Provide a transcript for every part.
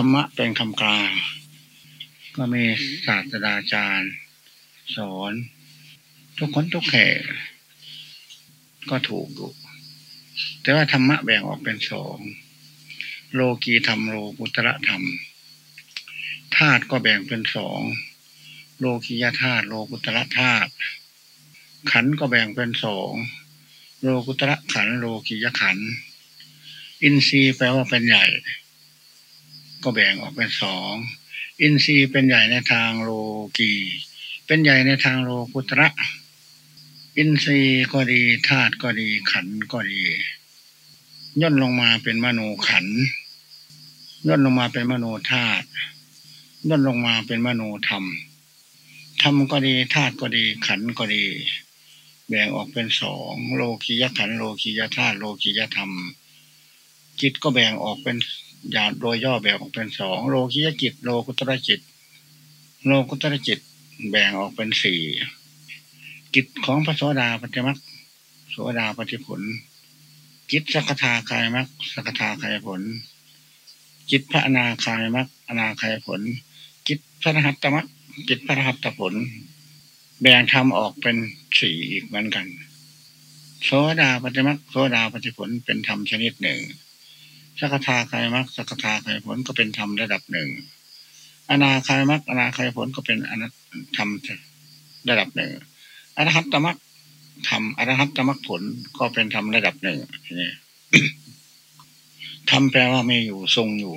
รรมะเป็นคำกลาง ก็มีศาสตราจารย์ สอน ทุกคนทุกแห่ก็ถูกอยู่แต่ว่าธรรมะแบ่งออกเป็นสอง โลกีธรรมโลกุตระธรรมธาตุก็แบ่งเป็นสองโลกียธาตุโลกุตระธาตุขันก็แบ่งเป็นสองโลกุตระขันโลกียขันอินทรีย์แปลว่าเป็นใหญ่ ก็แบ่งออกเป็นสอง อินทรีย์เป็นใหญ่ในทางโลกีเป็นใหญ่ในทางโลกุตระ อินทรีย์ก็ดีธาตุก็ดีขันก็ดีย่นลงมาเป็นมโนขันย่นลงมาเป็นมโนธาตุย่นลงมาเป็นมโนธรรมธรรมก็ดีธาตุก็ดีขันก็ดี แบ่งออกเป็นสองโลกียขันโลกียธาตุโลกียธรรมจิตก็แบ่งออกเป็น อย่างโดยย่อแบ่งออกเป็นสองโลกียจิต โลกุตระจิต โลกุตระจิตแบ่งออกเป็นสี่กิจของพระโสดาปฏิมักโสดาปฏิผลจิตสักทาคายมักสักทาคายผลจิตพระอนาคายมักอนาคายผลจิตพระหัตตมักจิตพระหัตตผล แบ่งทำออกเป็นสี่อีกเหมือนกัน โสดาปฏิมักโสดาปฏิผลเป็นธรรมชนิดหนึ่ง สักทาคายมักสักทาคายผลก็เป็นธรรมระดับหนึ่ง อนาคายมักอนาคายผลก็เป็นอนัตธรรมระดับหนึ่งอรหัตตมรรคทำอรหัตตมรรคผลก็เป็นธรรมระดับหนึ่งนี่ทำแปลว่ามีอยู่ทรงอยู่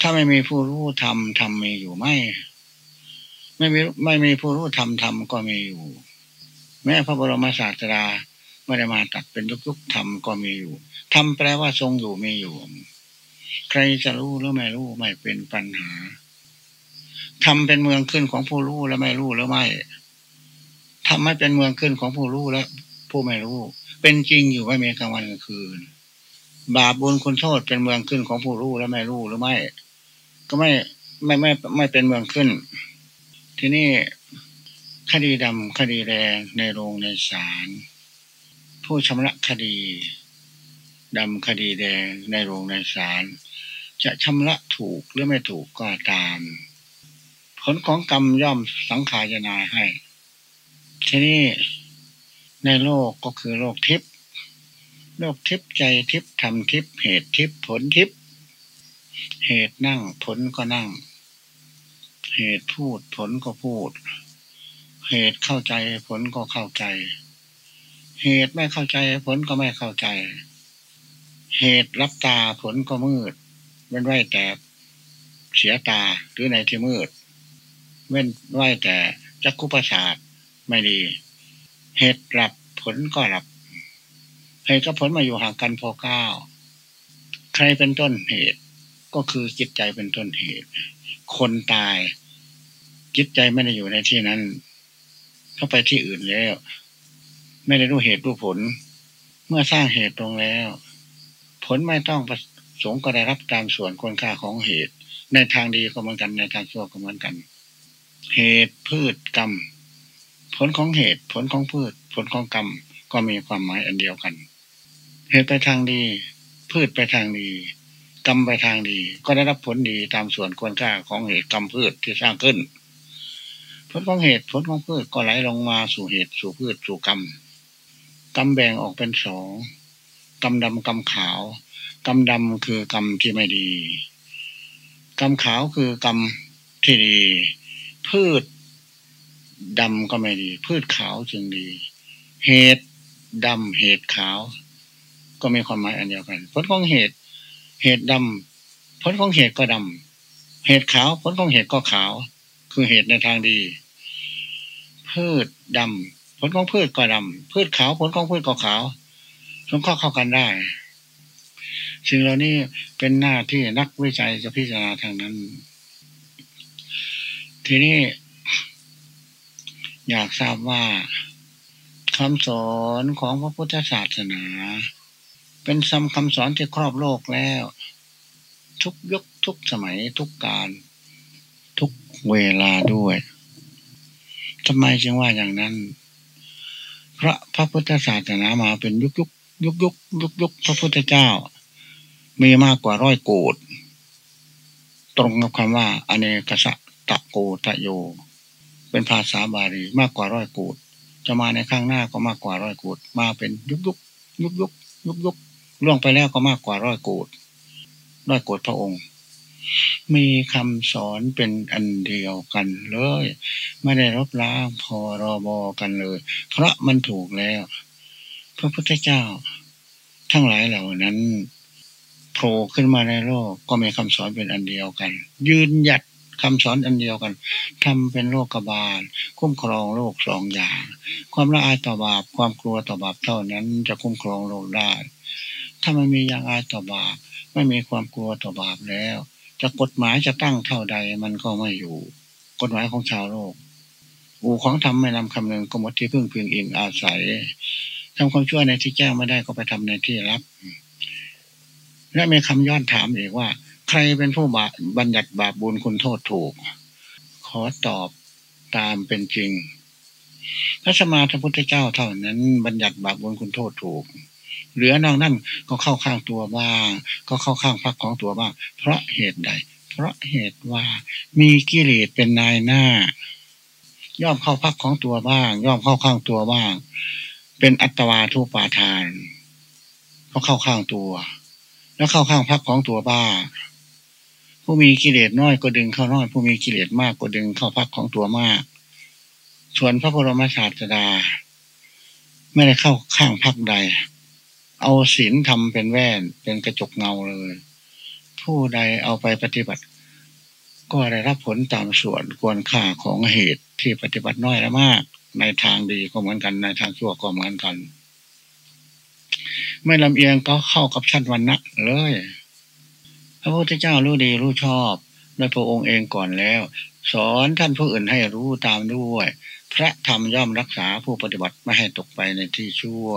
ถ้าไม่มีผู้รู้ทำทำมีอยู่ไม่ ไม่มีไม่มีผู้รู้ทำทำก็มีอยู่ แม้พระบรมศาสดา ไม่ได้มาตัดเป็นยุกๆทำก็มีอยู่ทำแปลว่าทรงอยู่มีอยู่ ใครจะรู้หรือไม่รู้ไม่เป็นปัญหาทำเป็นเมืองขึ้นของผู้รู้แล้วไม่รู้หรือไม่ทำให้เป็นเมืองขึ้นของผู้รู้และผู้ไม่รู้ เป็นจริงอยู่ไม่มีกลางวันกลางคืน บาปบุญคุณโทษเป็นเมืองขึ้นของผู้รู้และไม่รู้หรือไม่ ก็ไม่ไม่ไม่ไม่เป็นเมืองขึ้น ที่นี่คดีดำคดีแดงในโรงในศาล ผู้ชำระคดีดำคดีแดงในโรงในศาลจะชำระถูกหรือไม่ถูกก็ตาม ผลของกรรมย่อมสังขารนาให้ ที่นี้ในโลกก็คือโลกทิพย์โลกทิพย์ใจทิพย์ทำทิพย์เหตุทิพย์ผลทิพย์เหตุนั่งผลก็นั่ง เหตุพูดผลก็พูด เหตุเข้าใจผลก็เข้าใจ เหตุไม่เข้าใจผลก็ไม่เข้าใจ เหตุรับตาผลก็มืดเว้นไว้แต่เสียตาหรือในที่มืด เว้นไว้แต่จักคุประสาทไม่ดี เหตุหลับผลก็หลับเหตุกับผลมาอยู่ห่างกันพอเก้าใครเป็นต้นเหตุก็คือจิตใจเป็นต้นเหตุ คนตายจิตใจไม่ได้อยู่ในที่นั้น เข้าไปที่อื่นแล้ว ไม่ได้รู้เหตุรู้ผล เมื่อสร้างเหตุตรงแล้ว ผลไม่ต้องประสงค์ก็ได้รับตามส่วนคนค่าของเหตุ ในทางดีก็เหมือนกันในทางชั่วก็เหมือนกัน เหตุพืชกรรม ผลของเหตุผลของพืช ผลของกรรม ก็มีความหมายอันเดียวกัน เหตุไปทางดี พืชไปทางดีกรรมไปทางดี ก็ได้รับผลดีตามส่วนควรค่าของเหตุกรรมพืชที่สร้างขึ้น ผลของเหตุผลของพืชก็ไหลลงมาสู่เหตุสู่พืชสู่กรรม กรรมแบ่งออกเป็นสองกรรมดำกรรมขาว กรรมดำคือกรรมที่ไม่ดี กรรมขาวคือกรรมที่ดี พืชดำก็ไม่ดี พืชขาวจึงดี เหตุดำเหตุขาว ก็มีความหมายอันเดียวกัน ผลของเหตุ เหตุดำผลของเหตุก็ดำเหตุขาว ผลของเหตุก็ขาว คือเหตุในทางดี พืชดำ ลของพืชก็ดำพืชขาวผลของพืชก็ขาวสงเคราะห์เข้ากันได้ สิ่งเหล่านี้เป็นหน้าที่นักวิจัยจะพิจารณาทางนั้น ทีนี้ อยากทราบว่าคำสอนของพระพุทธศาสนา เป็นซ้ำคำสอนที่ครอบโลกแล้ว ทุกยุคทุกสมัยทุกการ ทุกเวลาด้วยทำไมจึงว่าอย่างนั้น พระพระพุทธศาสนามาเป็นยุคยุคยุคยุคยุคยุคพระพุทธเจ้า มีมากกว่าร้อยโกดตรงกับคำว่า อเนกสะตะโกตะโย เป็นภาษาบาลีมากกว่าร้อยโกดจะมาในข้างหน้าก็มากกว่าร้อยโกดมาเป็นยุกยุกยุกยุกยุกยุกล่วงไปแล้วก็มากกว่าร้อยโกดร้อยโกดพระองค์ มีคำสอนเป็นอันเดียวกันเลย ไม่ได้รบล้างพอรอบอกันเลย เพราะมันถูกแล้ว พระพุทธเจ้า ทั้งหลายเหล่านั้นโผล่ขึ้นมาในโลกก็มีคำสอนเป็นอันเดียวกัน ยืนหยัดคำสอนอันเดียวกันทำเป็นโลกบาลคุ้มครองโลกสองอย่าง ความละอายต่อบาปความกลัวต่อบาปเท่านั้นจะคุ้มครองโลกได้ ถ้าไม่มียางอายต่อบาปไม่มีความกลัวต่อบาปแล้ว จะกฎหมายจะตั้งเท่าใดมันก็ไม่อยู่ กฎหมายของชาวโลก อู่ของทำไม่นำคำนึงก็หมดที่พึ่งพิงเองอาศัยทำความชั่วในที่แจ้งไม่ได้ก็ไปทำในที่รับ และมีคำย้อนถามอีกว่า ใครเป็นผู้บาบัญญัติบาปบุญคุณโทษถูก ขอตอบตามเป็นจริงพระสมาธิพุทธเจ้าเท่านั้น บัญญัติบาปบุญคุณโทษถูก เหลือนอกนั่นก็เข้าข้างตัวบ้าง ก็เข้าข้างพักของตัวบ้าง เพราะเหตุใด เพราะเหตุว่ามีกิเลสเป็นนายหน้า ย่อมเข้าพักของตัวบ้าง ย่อมเข้าข้างตัวบ้าง เป็นอัตวาทุปาทานก็เข้าข้างตัว แล้วเข้าข้างพักของตัวบ้าง ผู้มีกิเลสน้อยก็ดึงเข้าน้อย ผู้มีกิเลสมากก็ดึงเข้าพักของตัวมากส่วนพระบรมศาสดา ไม่ได้เข้าข้างพักใด เอาศีลทำเป็นแว่น เป็นกระจกเงาเลย ผู้ใดเอาไปปฏิบัติ ก็ได้รับผลตามส่วนควรค่าของเหตุที่ปฏิบัติน้อยและมาก ในทางดีก็เหมือนกันในทางชั่วก็เหมือนกัน ไม่ลำเอียงก็เข้ากับชั้นวันนะเลย พระพุทธเจ้ารู้ดีรู้ชอบโดยพระองค์เองก่อนแล้ว สอนท่านผู้อื่นให้รู้ตามด้วย พระธรรมย่อมรักษาผู้ปฏิบัติไม่ให้ตกไปในที่ชั่ว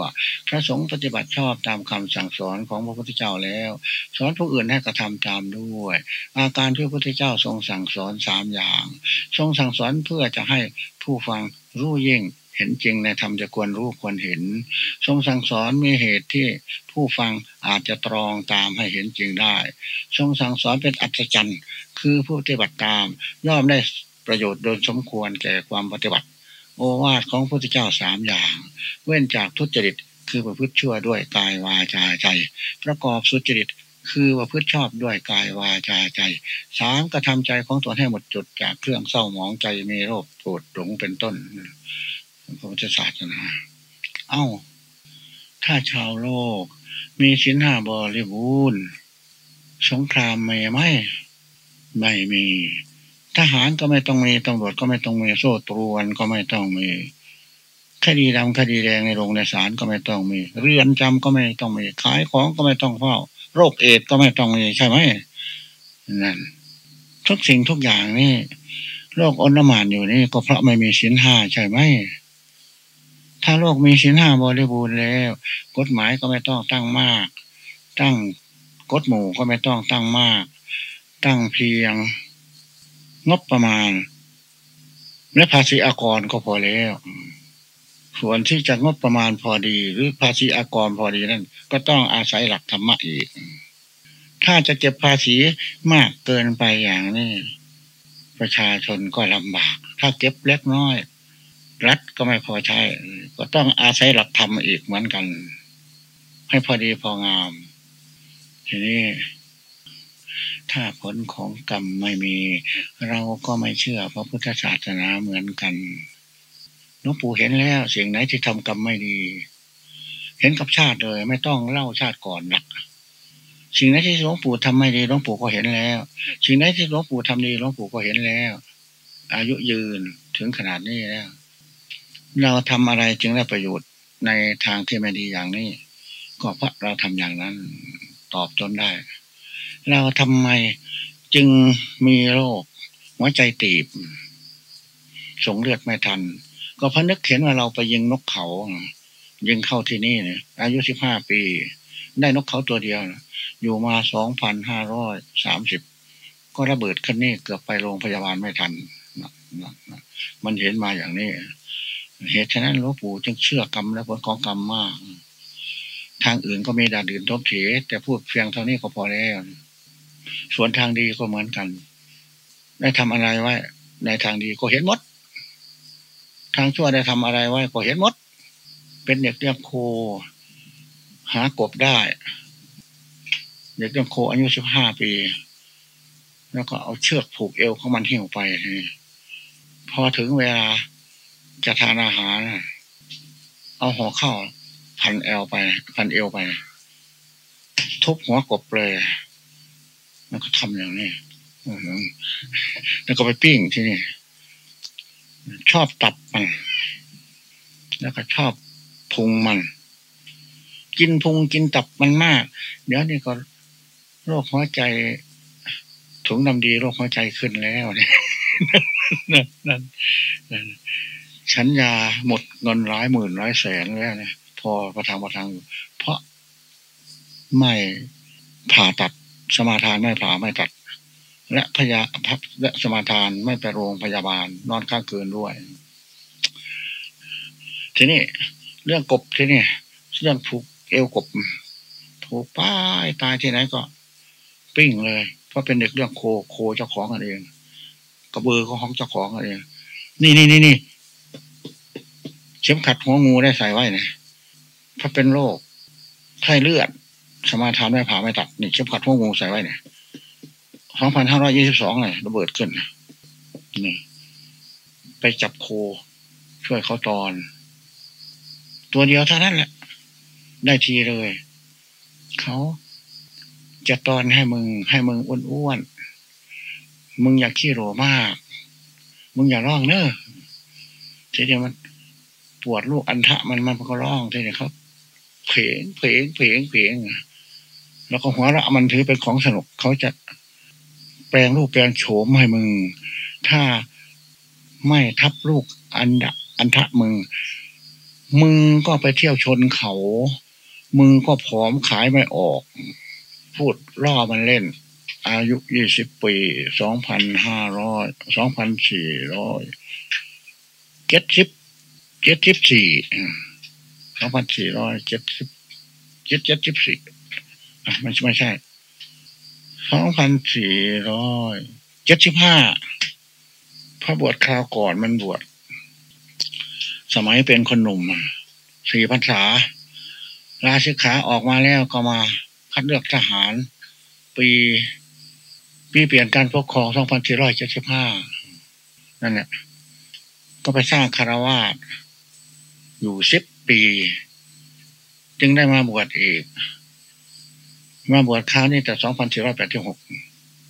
พระสงฆ์ปฏิบัติชอบตามคำสั่งสอนของพระพุทธเจ้าแล้ว สอนผู้อื่นให้กระทำตามด้วย อาการที่พระพุทธเจ้าทรงสั่งสอนสามอย่าง ทรงสั่งสอนเพื่อจะให้ผู้ฟังรู้ยิ่งเห็นจริงในธรรมจะควรรู้ควรเห็น ทรงสั่งสอนมีเหตุที่ผู้ฟังอาจจะตรองตามให้เห็นจริงได้ ทรงสั่งสอนเป็นอัศจรรย์ คือผู้ปฏิบัติตามย่อมได้ประโยชน์โดยสมควรแก่ความปฏิบัติ โอวาทของพระพุทธเจ้าสามอย่าง เว้นจากทุจริตคือประพฤติชั่วด้วยกายวาจาใจ ประกอบสุจริตคือประพฤติชอบด้วยกายวาจาใจสามกระทำใจของตัวให้หมดจดจากเครื่องเศร้าหมองใจมีโรคปวดหลงเป็นต้นพระพุทธศาสนา เอ้า ถ้าชาวโลก มีสินห้าบริบูรณ์สงครามไม่ไหมไม่มี ทหารก็ไม่ต้องมีตำรวจก็ไม่ต้องมีโซ่ตรวนก็ไม่ต้องมีคดีดำคดีแดงในโรงในศาลก็ไม่ต้องมี เรือนจำก็ไม่ต้องมีขายของก็ไม่ต้องเฝ้า โรคเอดก็ไม่ต้องมีใช่ไหมนั่นทุกสิ่งทุกอย่างนี่โลกอนมานอยู่นี่ก็เพราะไม่มีสินห้าใช่ไหมถ้าโลกมีสินห้าบริบูรณ์แล้ว กฎหมายก็ไม่ต้องตั้งมาก ตั้งกฎหมู่ก็ไม่ต้องตั้งมาก ตั้งเพียง งบประมาณ และภาษีอากรก็พอแล้ว ส่วนที่จะงบประมาณพอดี หรือภาษีอากรพอดีนั่นก็ต้องอาศัยหลักธรรมะอีก ถ้าจะเก็บภาษีมากเกินไปอย่างนี้ประชาชนก็ลำบาก ถ้าเก็บเล็กน้อย รัฐก็ไม่พอใช้ ก็ต้องอาศัยหลักธรรมอีกเหมือนกัน ให้พอดีพองาม ทีนี้ ถ้าผลของกรรมไม่มี เราก็ไม่เชื่อพระพุทธศาสนาเหมือนกันหลวงปู่เห็นแล้วสิ่งไหนที่ทำกรรมไม่ดี เห็นกับชาติเลย ไม่ต้องเล่าชาติก่อนหนัก สิ่งไหนที่หลวงปู่ทำไม่ดีหลวงปู่ก็เห็นแล้ว สิ่งไหนที่หลวงปู่ทำดีหลวงปู่ก็เห็นแล้ว อายุยืนถึงขนาดนี้แล้ว เราทำอะไรจึงได้ประโยชน์ในทางที่ไม่ดีอย่างนี้ ก็เพราะเราทำอย่างนั้น ตอบจนได้ เราทำไมจึงมีโรคหัวใจตีบ ส่งเลือดไม่ทัน ก็พนึกเห็นว่าเราไปยิงนกเขา ยิงเข้าที่นี่เนี่ยอายุสิบห้าปี ได้นกเขาตัวเดียว อยู่มาสองพันห้าร้อยสามสิบก็ระเบิดขึ้นนี่เกือบไปโรงพยาบาลไม่ทันมันเห็นมาอย่างนี้ เหตุฉะนั้นหลวงปู่จึงเชื่อกรรมและผลของกรรมมาก ทางอื่นก็มีด่านอื่นทบเฉแต่พูดเพียงเท่านี้ก็พอแล้ว ส่วนทางดีก็เหมือนกัน ได้ทำอะไรไว้ ในทางดีก็เห็นหมด ทางชั่วได้ทำอะไรไว้ก็เห็นหมด เป็นเด็กเลี้ยงโค หากบได้ เด็กเลี้ยงโคอายุสิบห้าปี แล้วก็เอาเชือกผูกเอวของมันหิ้วไปพอถึงเวลาจะทานอาหาร เอาหัวเข้าพันเอวไป พันเอวไป ทุบหัวกบเลย แล้วก็ทำอย่างนี้แล้วก็ไปปิ้งที่นี่ ชอบตับมัน แล้วก็ชอบพุงมัน กินพุงกินตับมันมาก เดี๋ยวนี้ก็โรคหัวใจถุงดำดีโรคหัวใจขึ้นแล้วเนี่ยนั่นนั่นฉันยาหมดเงินร้อยหมื่นร้อยแสนแล้วเนี่ยพอประทังประทังอยู่เพราะไม่ผ่าตัด สมาทานไม่ผ่าไม่ตัด และพยาพับและสมาทานไม่ไปโรงพยาบาล นอนข้างคืนด้วย ทีนี้เรื่องกบทีนี้เรื่องผูกเอวกบผูกป้ายตายที่ไหนก็ ปิ้งเลย เพราะเป็นเด็กเรื่องโคโคเจ้าของกันเอง กระเบือก็ของเจ้าของกันเอง นี่นี่นี่นี่เข็มขัดหัวงูได้ใส่ไว้นี่ยถ้าเป็นโรคไข้เลือด สมาทานไม่ผ่าไม่ตัดนี่เข็มขัดหัวงูใส่ไว้เนี่ยสองพันห้าร้อยยี่สิบสองเลยระเบิดขึ้นนี่ไปจับโค ช่วยเขาตอน ตัวเดียวเท่านั้นแหละ ได้ทีเลย เขาจะตอนให้มึง ให้มึงอ้วนๆมึงอยากขี้โรมาก มึงอย่าร้องเนอะทีเดียวมันปวดลูกอันทะมันมันก็ร้องทีเดียวเขาเพลงเพลงเพลงเพลง แล้วก็หัวเราะมันถือเป็นของสนุกเขาจะแปลงรูปแปลงโฉมให้มึง ถ้าไม่ทับลูกอันดะอันทะมึง มึงก็ไปเที่ยวชนเขา มึงก็ผอมขายไม่ออก พูดล่อมันเล่น อายุยี่สิบปีสองพันห้าร้อยสองพันสี่ร้อยเจ็ดสิบเจ็ดสิบสี่สองพันสี่ร้อยเจ็ดสิบเจ็ดเจ็ดสิบสี่ ไม่ใช่ไม่ใช่สองพันสี่ร้อยเจ็ดสิบห้าพระบวชคราวก่อนมันบวชสมัยเป็นคนหนุ่มสี่พรรษาลาศิกขาออกมาแล้วก็มาคัดเลือกทหาร ปีปีเปลี่ยนการปกครองสองพันสี่ร้อยเจ็ดสิบห้านั่นแหละก็ไปสร้างคารวาสอยู่สิบปี จึงได้มาบวชอีก มาบวชคราวนี้แต่สองพันสี่ร้อยแปดสิบหก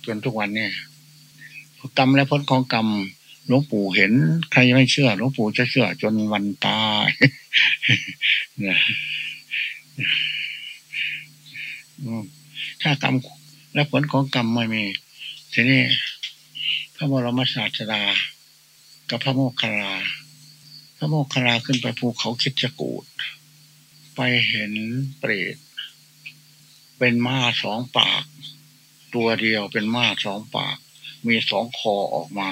จนทุกวันเนี่ยกรรมและผลของกรรมหลวงปู่เห็น ใครไม่เชื่อหลวงปู่จะเชื่อ จนวันตายถ้ากรรมและผลของกรรมไม่มีทีนี้พระบรมศาสดากับพระโมคคัลลาพระโมคคัลลาขึ้นไปภูเขาคิดจกูดไปเห็นเปรต เป็นม้าสองปาก ตัวเดียวเป็นม้าสองปาก มีสองคอออกมา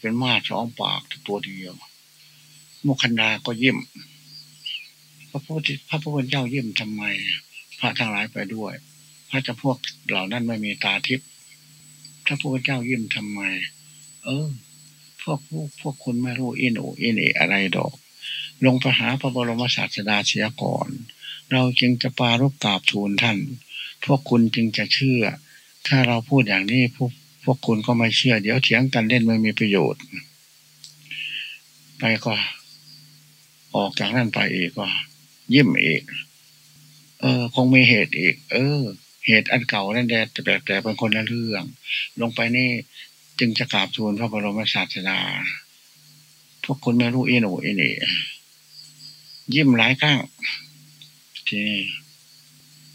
เป็นม้าสองปากตัวเดียวโมคคันดาก็ยิ้มพระพุทธพระพุทธเจ้ายิ้มทำไม พระทั้งหลายไปด้วย พระจะพวกเหล่านั้นไม่มีตาทิพย์พระพุทธเจ้ายิ้มทำไม เออ พวกพวกพวกคุณไม่รู้อินโออินเออะไรดอก ลงไปหาพระบรมศาสดาเสียก่อน เราจึงจะปารบกราบทูลท่าน พวกคุณจึงจะเชื่อ ถ้าเราพูดอย่างนี้พวกพวกคุณก็ไม่เชื่อ เดี๋ยวเถียงกันเล่นไม่มีประโยชน์ ไปก็ ออกจากนั่นไปอีกก็ยิ้มอีกเออ คงมีเหตุอีก เออ เหตุอันเก่านั่นแหละแต่แต่เป็นคนละเรื่อง ลงไปนี่จึงจะกราบทูลพระบรมศาสดา พวกคุณไม่รู้อินโออินเอยิ้มหลายครั้ง ทีนี้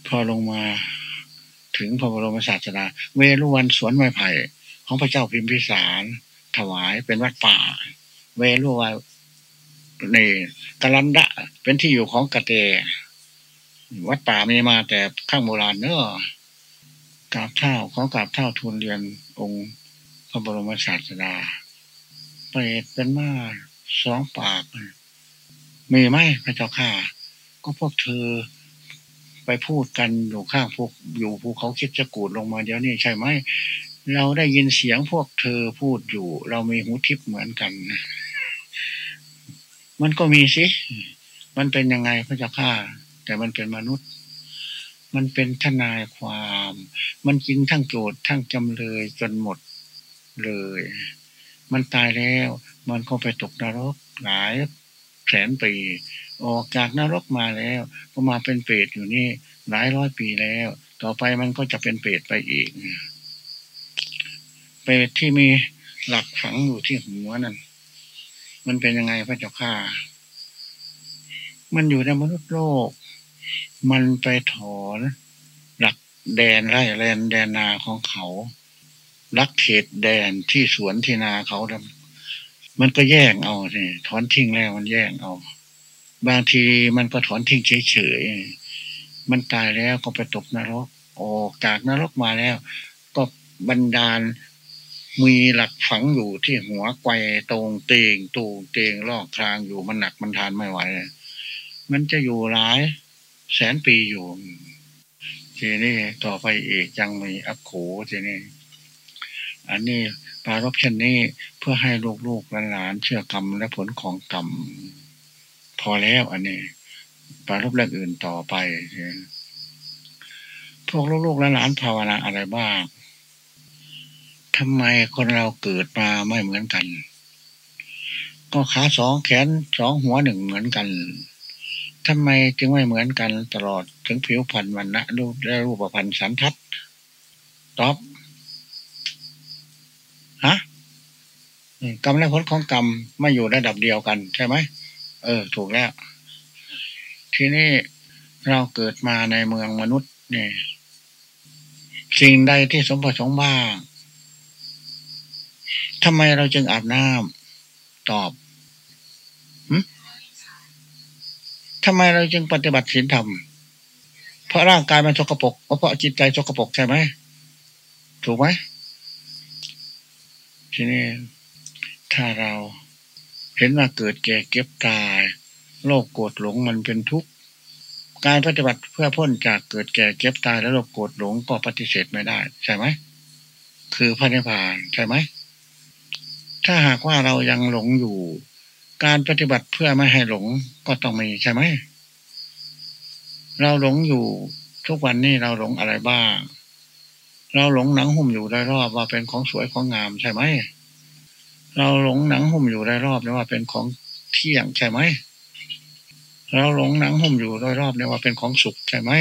พอลงมาถึงพระบรมศาสดาเวรุวันสวนไม้ไผ่ของพระเจ้าพิมพิสารถวายเป็นวัดป่า เวรุวันนี่กลันดะ เป็นที่อยู่ของกระเต วัดป่ามีมาแต่ข้างโบราณเนอะกราบเท่าของกราบเท่าทูลเรียนองค์พระบรมศาสดาเปรตเป็นมาสองปากมีไหมพระเจ้าข้า ก็พวกเธอไปพูดกันอยู่ข้างพวกอยู่ภูเขาคิดจะกูดลงมาเดี๋ยวนี้ใช่ไหมเราได้ยินเสียงพวกเธอพูดอยู่ เรามีหูทิพย์เหมือนกัน มันก็มีสิ มันเป็นยังไงพระเจ้าข้าแต่มันเป็นมนุษย์ มันเป็นทนายความ มันกินทั้งโจทย์ทั้งจำเลยจนหมดเลย มันตายแล้ว มันก็ไปตกนรกหลายแสนปี ออกจากนรกมาแล้วก็มาเป็นเปรตอยู่นี่หลายร้อยปีแล้ว ต่อไปมันก็จะเป็นเปรตไปอีก เปรตที่มีหลักฝังอยู่ที่หัวนั่นมันเป็นยังไงพระเจ้าข้ามันอยู่ในมนุษย์โลก มันไปถอนหลักแดนไร่แลนแดนนาของเขาลักเขตแดนที่สวนที่นาเขาดมันก็แย่งเอาสิถอนทิ้งแล้วมันแย่งเอา บางทีมันก็ถอนทิ้งเฉยๆ มันตายแล้วก็ไปตกนรก ออกจากนรกมาแล้ว ก็บันดาลมีหลักฝังอยู่ที่หัวไกวตรงเตงตูเตงลอกครางอยู่มันหนักมันทานไม่ไหวมันจะอยู่หลาย แสนปีอยู่ ทีนี้ต่อไปอีกยังมีอักโขทีนี้อันนี้ปารบเช่นนี้เพื่อให้ลูกๆหลานเชื่อกรรมและผลของกรรม พอแล้วอันนี้ปารบเรื่องอื่นต่อไปพวกลูกๆและหลานภาวนาอะไรบ้างทำไมคนเราเกิดมาไม่เหมือนกัน ก็ขาสองแขนสองหัวหนึ่งเหมือนกันทำไมจึงไม่เหมือนกันตลอดถึงผิวพรรณวันนะรูปและรูปพรรณสันทัดตอบฮะกรรมและผลของกรรมไม่อยู่ระดับเดียวกันใช่ไหม เออ ถูกแล้ว ทีนี้เราเกิดมาในเมืองมนุษย์เนี่ยสิ่งใดที่สมประสงค์บ้างทำไมเราจึงอาบน้ำตอบทำไมเราจึงปฏิบัติศีลธรรม เพราะร่างกายมันสกปรกเพราะจิตใจสกปรกใช่ไหม ถูกไหม ทีนี้ถ้าเรา เห็นว่าเกิดแก่เก็บตาย โลกโกรธหลงมันเป็นทุกข์การปฏิบัติเพื่อพ้นจากเกิดแก่เก็บตายและโลกโกรธหลงก็ปฏิเสธไม่ได้ ใช่ไหม คือพระนิพพานใช่ไหม ถ้าหากว่าเรายังหลงอยู่ การปฏิบัติเพื่อไม่ให้หลงก็ต้องมีใช่ไหม เราหลงอยู่ทุกวันนี้เราหลงอะไรบ้าง เราหลงหนังหุ้มอยู่ได้รอบว่าเป็นของสวยของงามใช่ไหม เราหลงหนังหุ้มอยู่ได้รอบเนี่ยว่าเป็นของเที่ยงใช่ไหมเราหลงหนังหุ้มอยู่ได้รอบเนี่ยว่าเป็นของสุขใช่ไหม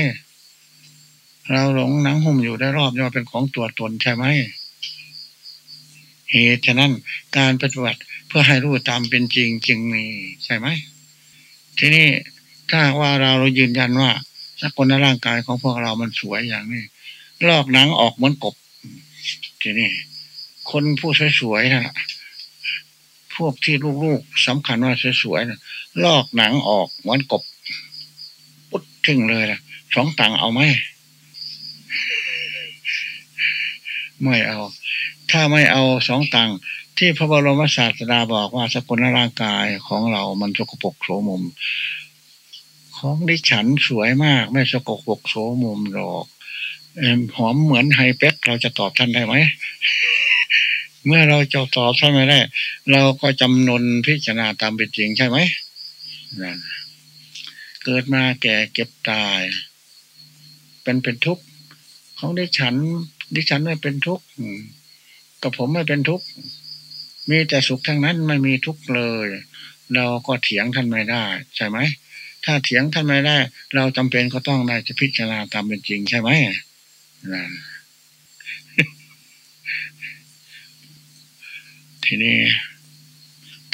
เราหลงหนังหุ้มอยู่ได้รอบเนี่ยว่าเป็นของตัวตนใช่ไหมเหตุฉะนั้นการปฏิบัติเพื่อให้รู้ตามเป็นจริงจึงมีใช่ไหมทีนี้ถ้าว่าเราเรายืนยันว่าสักคนในร่างกายของพวกเรามันสวยอย่างนี้ลอกหนังออกเหมือนกบ ทีนี้คนผู้สวยๆนะ วกที่ลูกๆสำคัญว่าสวยๆนะลอกหนังออกเหมือนกบ ปุ๊ดถึงเลยนะสองตังเอาไหมไม่เอา ถ้าไม่เอาสองตังที่พระบรมศาสดาบอกว่าสกุลร่างกายของเรามันสกปรกโสมม ของดิฉันสวยมาก ไม่สกปรกโสมมหรอกหอมเหมือนไฮเป็กเราจะตอบท่านได้ไหม เมื่อเราจะตอบท่านไม่ได้ เราก็จำนนพิจารณาตามเป็นจริงใช่ไหมเกิดมาแก่เก็บตาย เป็นเป็นทุกข์ของดิฉัน ดิฉันไม่เป็นทุกข์กับผมไม่เป็นทุกข์มีแต่สุขทั้งนั้นไม่มีทุกข์เลย เราก็เถียงท่านไม่ได้ ใช่ไหมถ้าเถียงท่านไม่ได้ เราจำเป็นก็ต้องได้จะพิจารณาตามเป็นจริงใช่ไหมนะ ทีนี้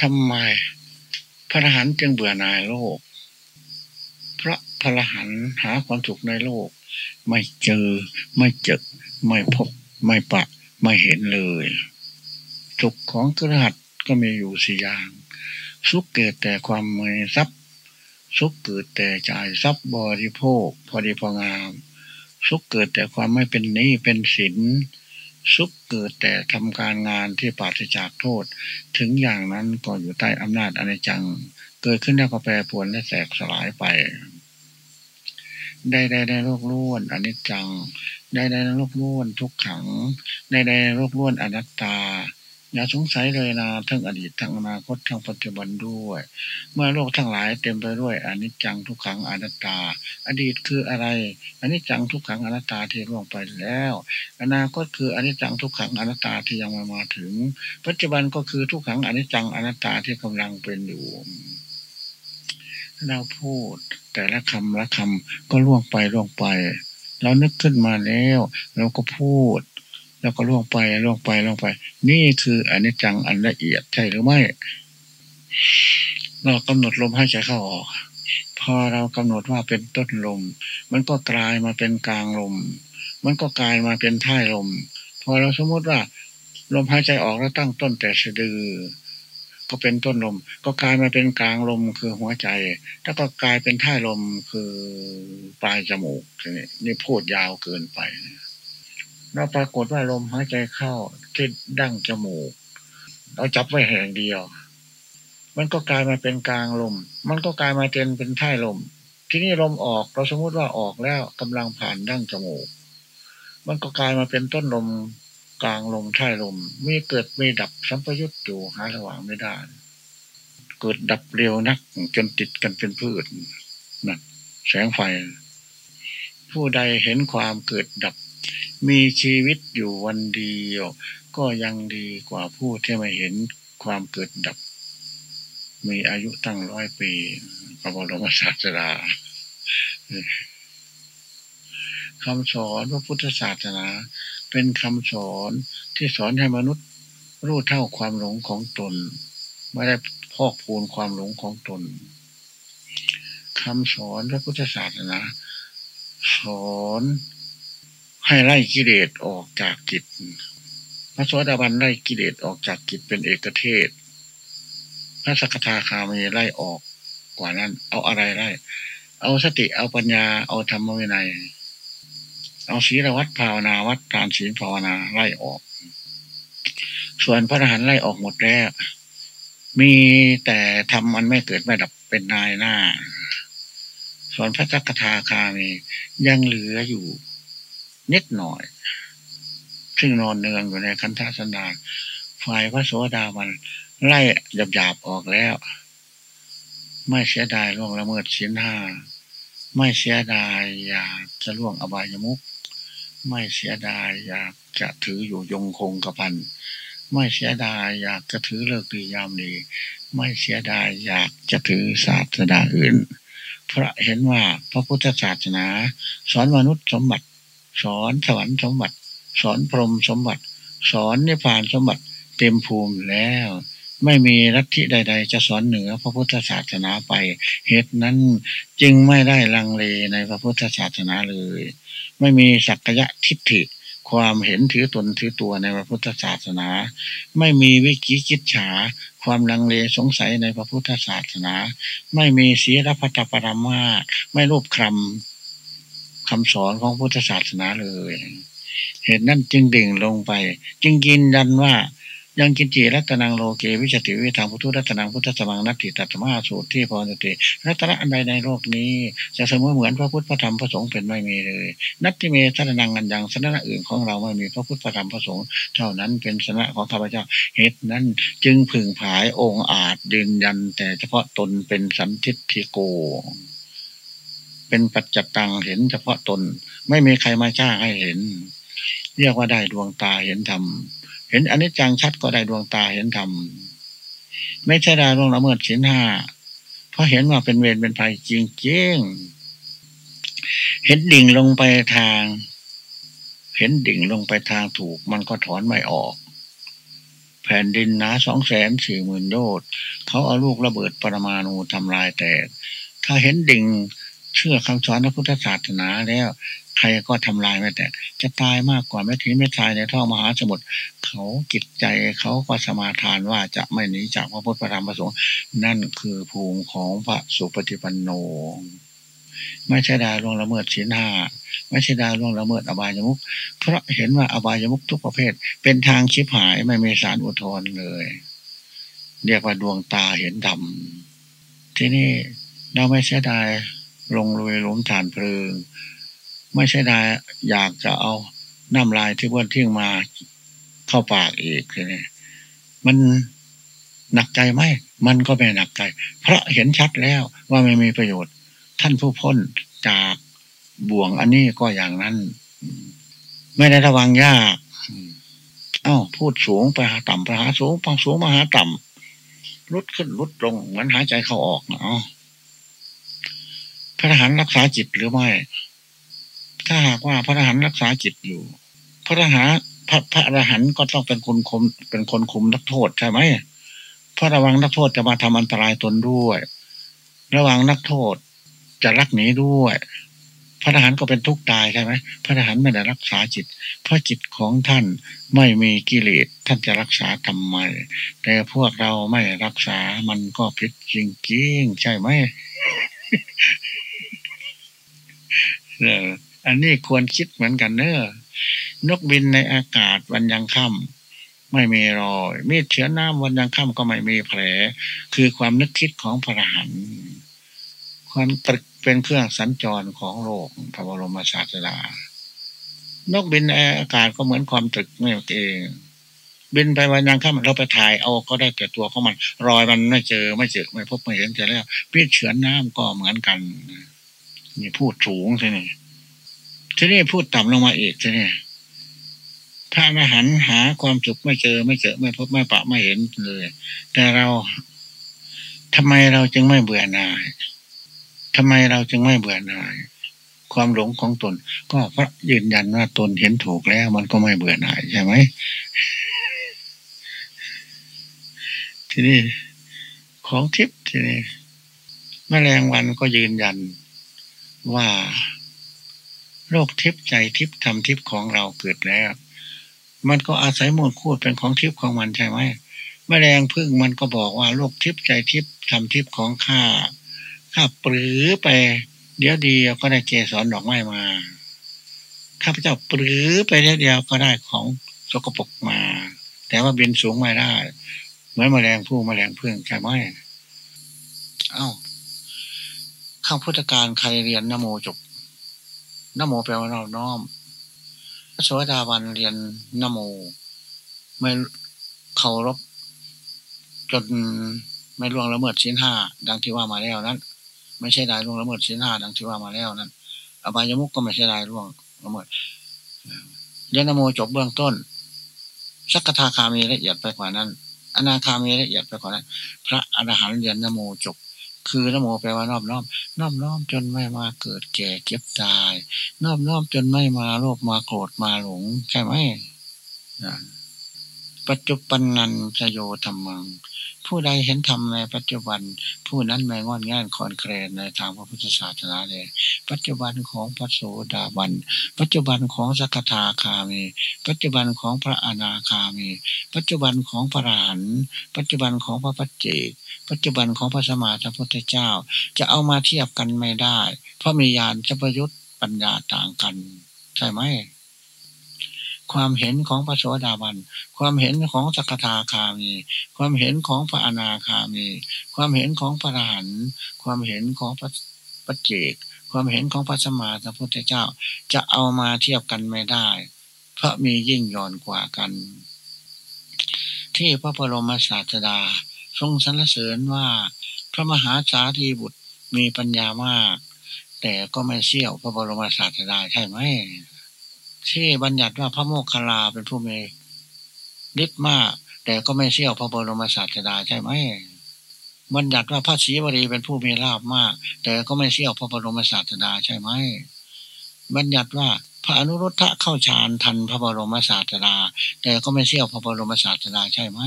ทำไมพระอรหันต์จึงเบื่อหน่ายโลก เพราะพระอรหันต์หาความสุขในโลก ไม่เจอไม่เจอไม่พบ ไม่ปะ ไม่เห็นเลยสุขของกระหัตก็มีอยู่สี่อย่าง สุขเกิดแต่ความมีทรัพย์ สุขเกิดแต่จ่ายทรัพย์บริโภค พอดีพองาม สุขเกิดแต่ความไม่เป็นนี้เป็นศีล สุขเกิดแต่ทำการงานที่ปราศจากโทษ ถึงอย่างนั้นก็อยู่ใต้อำนาจอนิจจัง เกิดขึ้นแล้วก็แปรปรวนและแตกสลายไป ได้ได้ในโลกล้วนอนิจจัง ได้ได้ในโลกล้วนทุกขัง ได้ได้ในโลกล้วนอนัตตา อย่าสงสัยเลยนะทั้งอดีตทั้งอนาคตทั้งปัจจุบันด้วย เมื่อโลกทั้งหลายเต็มไปด้วยอนิจจังทุกขังอนัตตา อดีตคืออะไรอนิจจังทุกขังอนัตตาที่ล่วงไปแล้ว อนาคตคืออนิจจังทุกขังอนัตตาที่ยังไม่มาถึง ปัจจุบันก็คือทุกขังอนิจจังอนัตตาที่กำลังเป็นอยู่เราพูดแต่ละคำละคำก็ล่วงไปล่วงไป เรานึกขึ้นมาแล้ว เราก็พูด แล้วก็ล่วงไปล่วงไปล่วงไป นี่คืออนิจจังอันละเอียดใช่หรือไม่ เรากำหนดลมให้ใจเข้าออกพอเรากำหนดว่าเป็นต้นลม มันก็กลายมาเป็นกลางลม มันก็กลายมาเป็นท้ายลม พอเราสมมติว่า ลมหายใจออกแล้วตั้งต้นแต่สะดือ ก็เป็นต้นลม ก็กลายมาเป็นกลางลมคือหัวใจ แล้วก็กลายเป็นท้ายลมคือปลายจมูกนี่พูดยาวเกินไป เราปรากฏว่าลมหายใจเข้าที่ดั้งจมูกเราจับไว้แห่งเดียว มันก็กลายมาเป็นกลางลม มันก็กลายมาเป็นเป็นท้ายลม ที่นี่ลมออกเราสมมุติว่าออกแล้วกำลังผ่านดั้งจมูก มันก็กลายมาเป็นต้นลมกลางลมท้ายลมมีเกิดมีดับสัมปยุตอยู่หาระหว่างไม่ได้เกิดดับเร็วนักจนติดกันเป็นพืชนั่นแสงไฟ ผู้ใดเห็นความเกิดดับ มีชีวิตอยู่วันเดียว ก็ยังดีกว่าผู้ที่ไม่เห็นความเกิดดับ มีอายุตั้งร้อยปีพระบรมศาสดาคำสอนพระพุทธศาสนา เป็นคำสอนที่สอนให้มนุษย์รู้เท่าความหลงของตน ไม่ได้พอกพูนความหลงของตนคำสอนพระพุทธศาสนา สอน ให้ไล่กิเลสออกจากจิต พระสวัสดิบันไล่กิเลสออกจากจิตเป็นเอกเทศ พระสกทาคามีไล่ออกกว่านั้น เอาอะไรไล่ เอาสติเอาปัญญาเอาธรรมวินัย เอาศีลวัดภาวนาวัดทานศีลภาวนาไล่ออก ส่วนพระอรหันต์ไล่ออกหมดแล้วมีแต่ทำมันไม่เกิดไม่ดับเป็นนายหน้า ส่วนพระจักทาคามียังเหลืออยู่ นิดหน่อย ซึ่งนอนเนืองอยู่ในคันธสันดานฝ่ายพระโสดามันไล่หยาบหยาบออกแล้ว ไม่เสียดายล่วงละเมิดศีลห้าไม่เสียดายอยากจะล่วงอบายมุขไม่เสียดายอยากจะถืออยู่ยงคงกระพันไม่เสียดายอยากจะถือเลิกดียามดีไม่เสียดายอยากจะถือศาสนาอื่นเพราะเห็นว่าพระพุทธศาสนา สอนมนุษย์สมบัติ สอนสวรรค์สมบัติ สอนพรหมสมบัติ สอนนิพพานสมบัติ เต็มภูมิแล้ว ไม่มีลัทธิใด ๆ จะสอนเหนือพระพุทธศาสนาไป เหตุนั้นจึงไม่ได้ลังเลในพระพุทธศาสนาเลย ไม่มีสักยะทิฏฐิความเห็นถือตนถือตัวในพระพุทธศาสนา ไม่มีวิกิกิจฉา ความลังเลสงสัยในพระพุทธศาสนา ไม่มีศีลพัตปรมาไม่รูปคำ คำสอนของพุทธศาสนาเลย เหตุนั้นจึงดิ่งลงไป จึงยินยันว่ายังกินจีรัตนังโลเกวิจติวิธางพุทธรัตนังพุทธสมังนัตติตัตมาสูตรที่พอจติรัตนะอันใดในโลกนี้ จะเสมอเหมือนพระพุทธพระธรรมพระสงฆ์เป็นไม่มีเลย นัตติเมสนังอันยังสนะอื่นของเราไม่มีพระพุทธพระธรรมพระสงฆ์เท่านั้นเป็นสนะของข้าพเจ้าเหตุนั้นจึงพึงผายองค์อาจยืนยันแต่เฉพาะตนเป็นสันทิฏฐิโก เป็นปัจจตังเห็นเฉพาะตน ไม่มีใครมาจ้าให้เห็น เรียกว่าได้ดวงตาเห็นธรรมเห็นอนนี้จังชัดก็ได้ดวงตาเห็นธรรมไม่ใช่ได้ร่วงละเมิดศีลห้าเพราะเห็นว่าเป็นเวรเป็นภัยจริงจริงเห็นดิ่งลงไปทาง เห็นดิ่งลงไปทางถูก มันก็ถอนไม่ออก แผ่นดินหนาสองแสนสี่หมื่นโยชน์เขาเอาลูกระเบิดปรมาณูทำลายแตกถ้าเห็นดิ่ง เชื่อคำสอนพระพุทธศาสนาแล้ว ใครก็ทำลายไม่แต่ จะตายมากกว่าแม่ทีแม่ชายในท่อมหาสมุทรเขาจิตใจเขาก็สมาทานว่าจะไม่หนีจากพระพุทธธรรมประสงค์นั่นคือภูมิของพระสุปฏิปันโนไม่ใช่ดาล่วงละเมิดศีลห้าไม่ใช่ดาล่วงละเมิดอบายมุขเพราะเห็นว่าอบายมุขทุกประเภท เป็นทางชิบหายไม่มีสารอุทธรเลย เรียกว่าดวงตาเห็นธรรมที่นี่เราไม่เสียดาย ลงลุยหลุมฐานเพลิง ไม่ใช่ได้อยากจะเอาน้ำลายที่บ้วนทิ้งมาเข้าปากอีกเลยมันหนักใจไหมมันก็ไม่หนักใจ เพราะเห็นชัดแล้วว่าไม่มีประโยชน์ ท่านผู้พ้นจากบ่วงอันนี้ก็อย่างนั้น ไม่ได้ระวังยาก เอ้า พูดสูงไปหาต่ำไปหาสูงไปสูงมาหาต่ำลดขึ้นลดลงเหมือนหายใจเข้าออกเนาะ พระทหารรักษาจิตหรือไม่ ถ้าหากว่าพระทหารรักษาจิตอยู่ พระทหารพระพระอรหันต์ก็ต้องเป็นคนคุมเป็นคนคุมนักโทษใช่ไหมเพราะระวังนักโทษจะมาทำอันตรายตนด้วย ระวังนักโทษจะรักหนีด้วย พระทหารก็เป็นทุกข์ตายใช่ไหมพระทหารไม่ได้รักษาจิต เพราะจิตของท่านไม่มีกิเลสท่านจะรักษาทำไมแต่พวกเราไม่รักษามันก็ผิดจริงๆใช่ไหม เอออันนี้ควรคิดเหมือนกันเนอะนกบินในอากาศวันยังค่ำไม่มีรอย มีดเชื้อน้ำวันยังค่ำก็ไม่มีแผล คือความนึกคิดของพระหันความตรึกเป็นเครื่องสัญจรของโลกพระบรมศาสดานกบินในอากาศก็เหมือนความตรึกนี่เองบินไปวันยังค่ำเราไปถ่ายเอาก็ได้แต่ตัวของมัน รอยมันไม่เจอไม่เจอไม่พบไม่เห็นแต่แล้วมีดเฉือนน้ำก็เหมือนกัน นี่พูดสูงใช่ไหมทีนี้พูดต่ำลงมาอีกใช่ไหมพระมหันหาความสุขไม่เจอไม่เจอไม่พบไม่ปะไม่เห็นเลย แต่เราทำไมเราจึงไม่เบื่อหน่ายทำไมเราจึงไม่เบื่อหน่ายความหลงของตน ก็พระยืนยันว่าตนเห็นถูกแล้วมันก็ไม่เบื่อหน่ายใช่ไหมทีนี้ของทิพย์ทีนี้แมลงวันก็ยืนยัน ว่าโลกทิพย์ใจทิพย์ธรรมทิพย์ของเราเกิดแล้ว มันก็อาศัยมูลคูดเป็นของทิพย์ของมันใช่ไหมแมลงพึ่งมันก็บอกว่าโลกทิพย์ใจทิพย์ธรรมทิพย์ของข้าข้าปรือไป เดี๋ยวเดียวก็ได้เกสรดอกไม้มาข้าพเจ้าปรือไปเดี๋ยวเดียวก็ได้ของสกปรกมา แต่ว่าบินสูงไม่ได้ เหมือนแมลงผู้แมลงพึ่งใช่ไหมเอ้า ข้างพุทธการใครเรียนนโมจบนโมแปลว่าเราน้อมพระสวัสดาวันเรียนนโมไม่เคารพจนไม่ล่วงละเมิดชิ้นห้าดังที่ว่ามาแล้วนั้น ไม่ใช่ได้ล่วงละเมิดชิ้นห้าดังที่ว่ามาแล้วนั้นอบายมุกก็ไม่ใช่ได้ล่วงละเมิดเรียนนโมจบเบื้องต้นสักทาคามีละเอียดไปกว่านั้น อนาคามีละเอียดไปกว่านั้น พระอรหันต์เรียนนโมจบ คือนโมแปลว่านอบน้อมนอบน้อมจนไม่มาเกิดแก่เก็บตาย นอบน้อมจนไม่มาโลภมาโกรธมาหลง ใช่ไหม ปัจจุบันนันจโยธรรมัง ผู้ใดเห็นธรรมในปัจจุบัน ผู้นั้นไม่งอนง่านคอนเคลนในทางพระพุทธศาสนาเลย ปัจจุบันของพระโสดาบัน ปัจจุบันของสกทาคามี ปัจจุบันของพระอนาคามี ปัจจุบันของพระรหันปัจจุบันของพระปัจเจก ปัจจุบันของพระสมมาสัมพุทธเจ้า จะเอามาเทียบกันไม่ได้ เพราะมีญาณจะประยุทธ์ปัญญาต่างกัน ใช่ไหม ความเห็นของพระโสดาบัน ความเห็นของสักทาคามี ความเห็นของพระอนาคามี ความเห็นของพระอรหันต์ความเห็นของพระปัจเจก ความเห็นของพระสมมาสัมพุทธเจ้า จะเอามาเทียบกันไม่ได้ เพราะมียิ่งย่อนกว่ากัน ที่พระบรมศาสดาทรงสรรเสริญว่าพระมหาสารีบุตรมีปัญญามาก แต่ก็ไม่เชี่ยวพระบรมศาสดาใช่ไหม ที่บัญญัติว่าพระโมคคัลลาเป็นผู้มีฤทธิ์มาก แต่ก็ไม่เชี่ยวพระบรมศาสดาใช่ไหมบัญญัติว่าพระศรีวรีเป็นผู้มีลาบมาก แต่ก็ไม่เชี่ยวพระบรมศาสดาใช่ไหมบัญญัติว่าพระอนุรุทธะเข้าฌานทันพระบรมศาสดา แต่ก็ไม่เชี่ยวพระบรมศาสดาใช่ไหม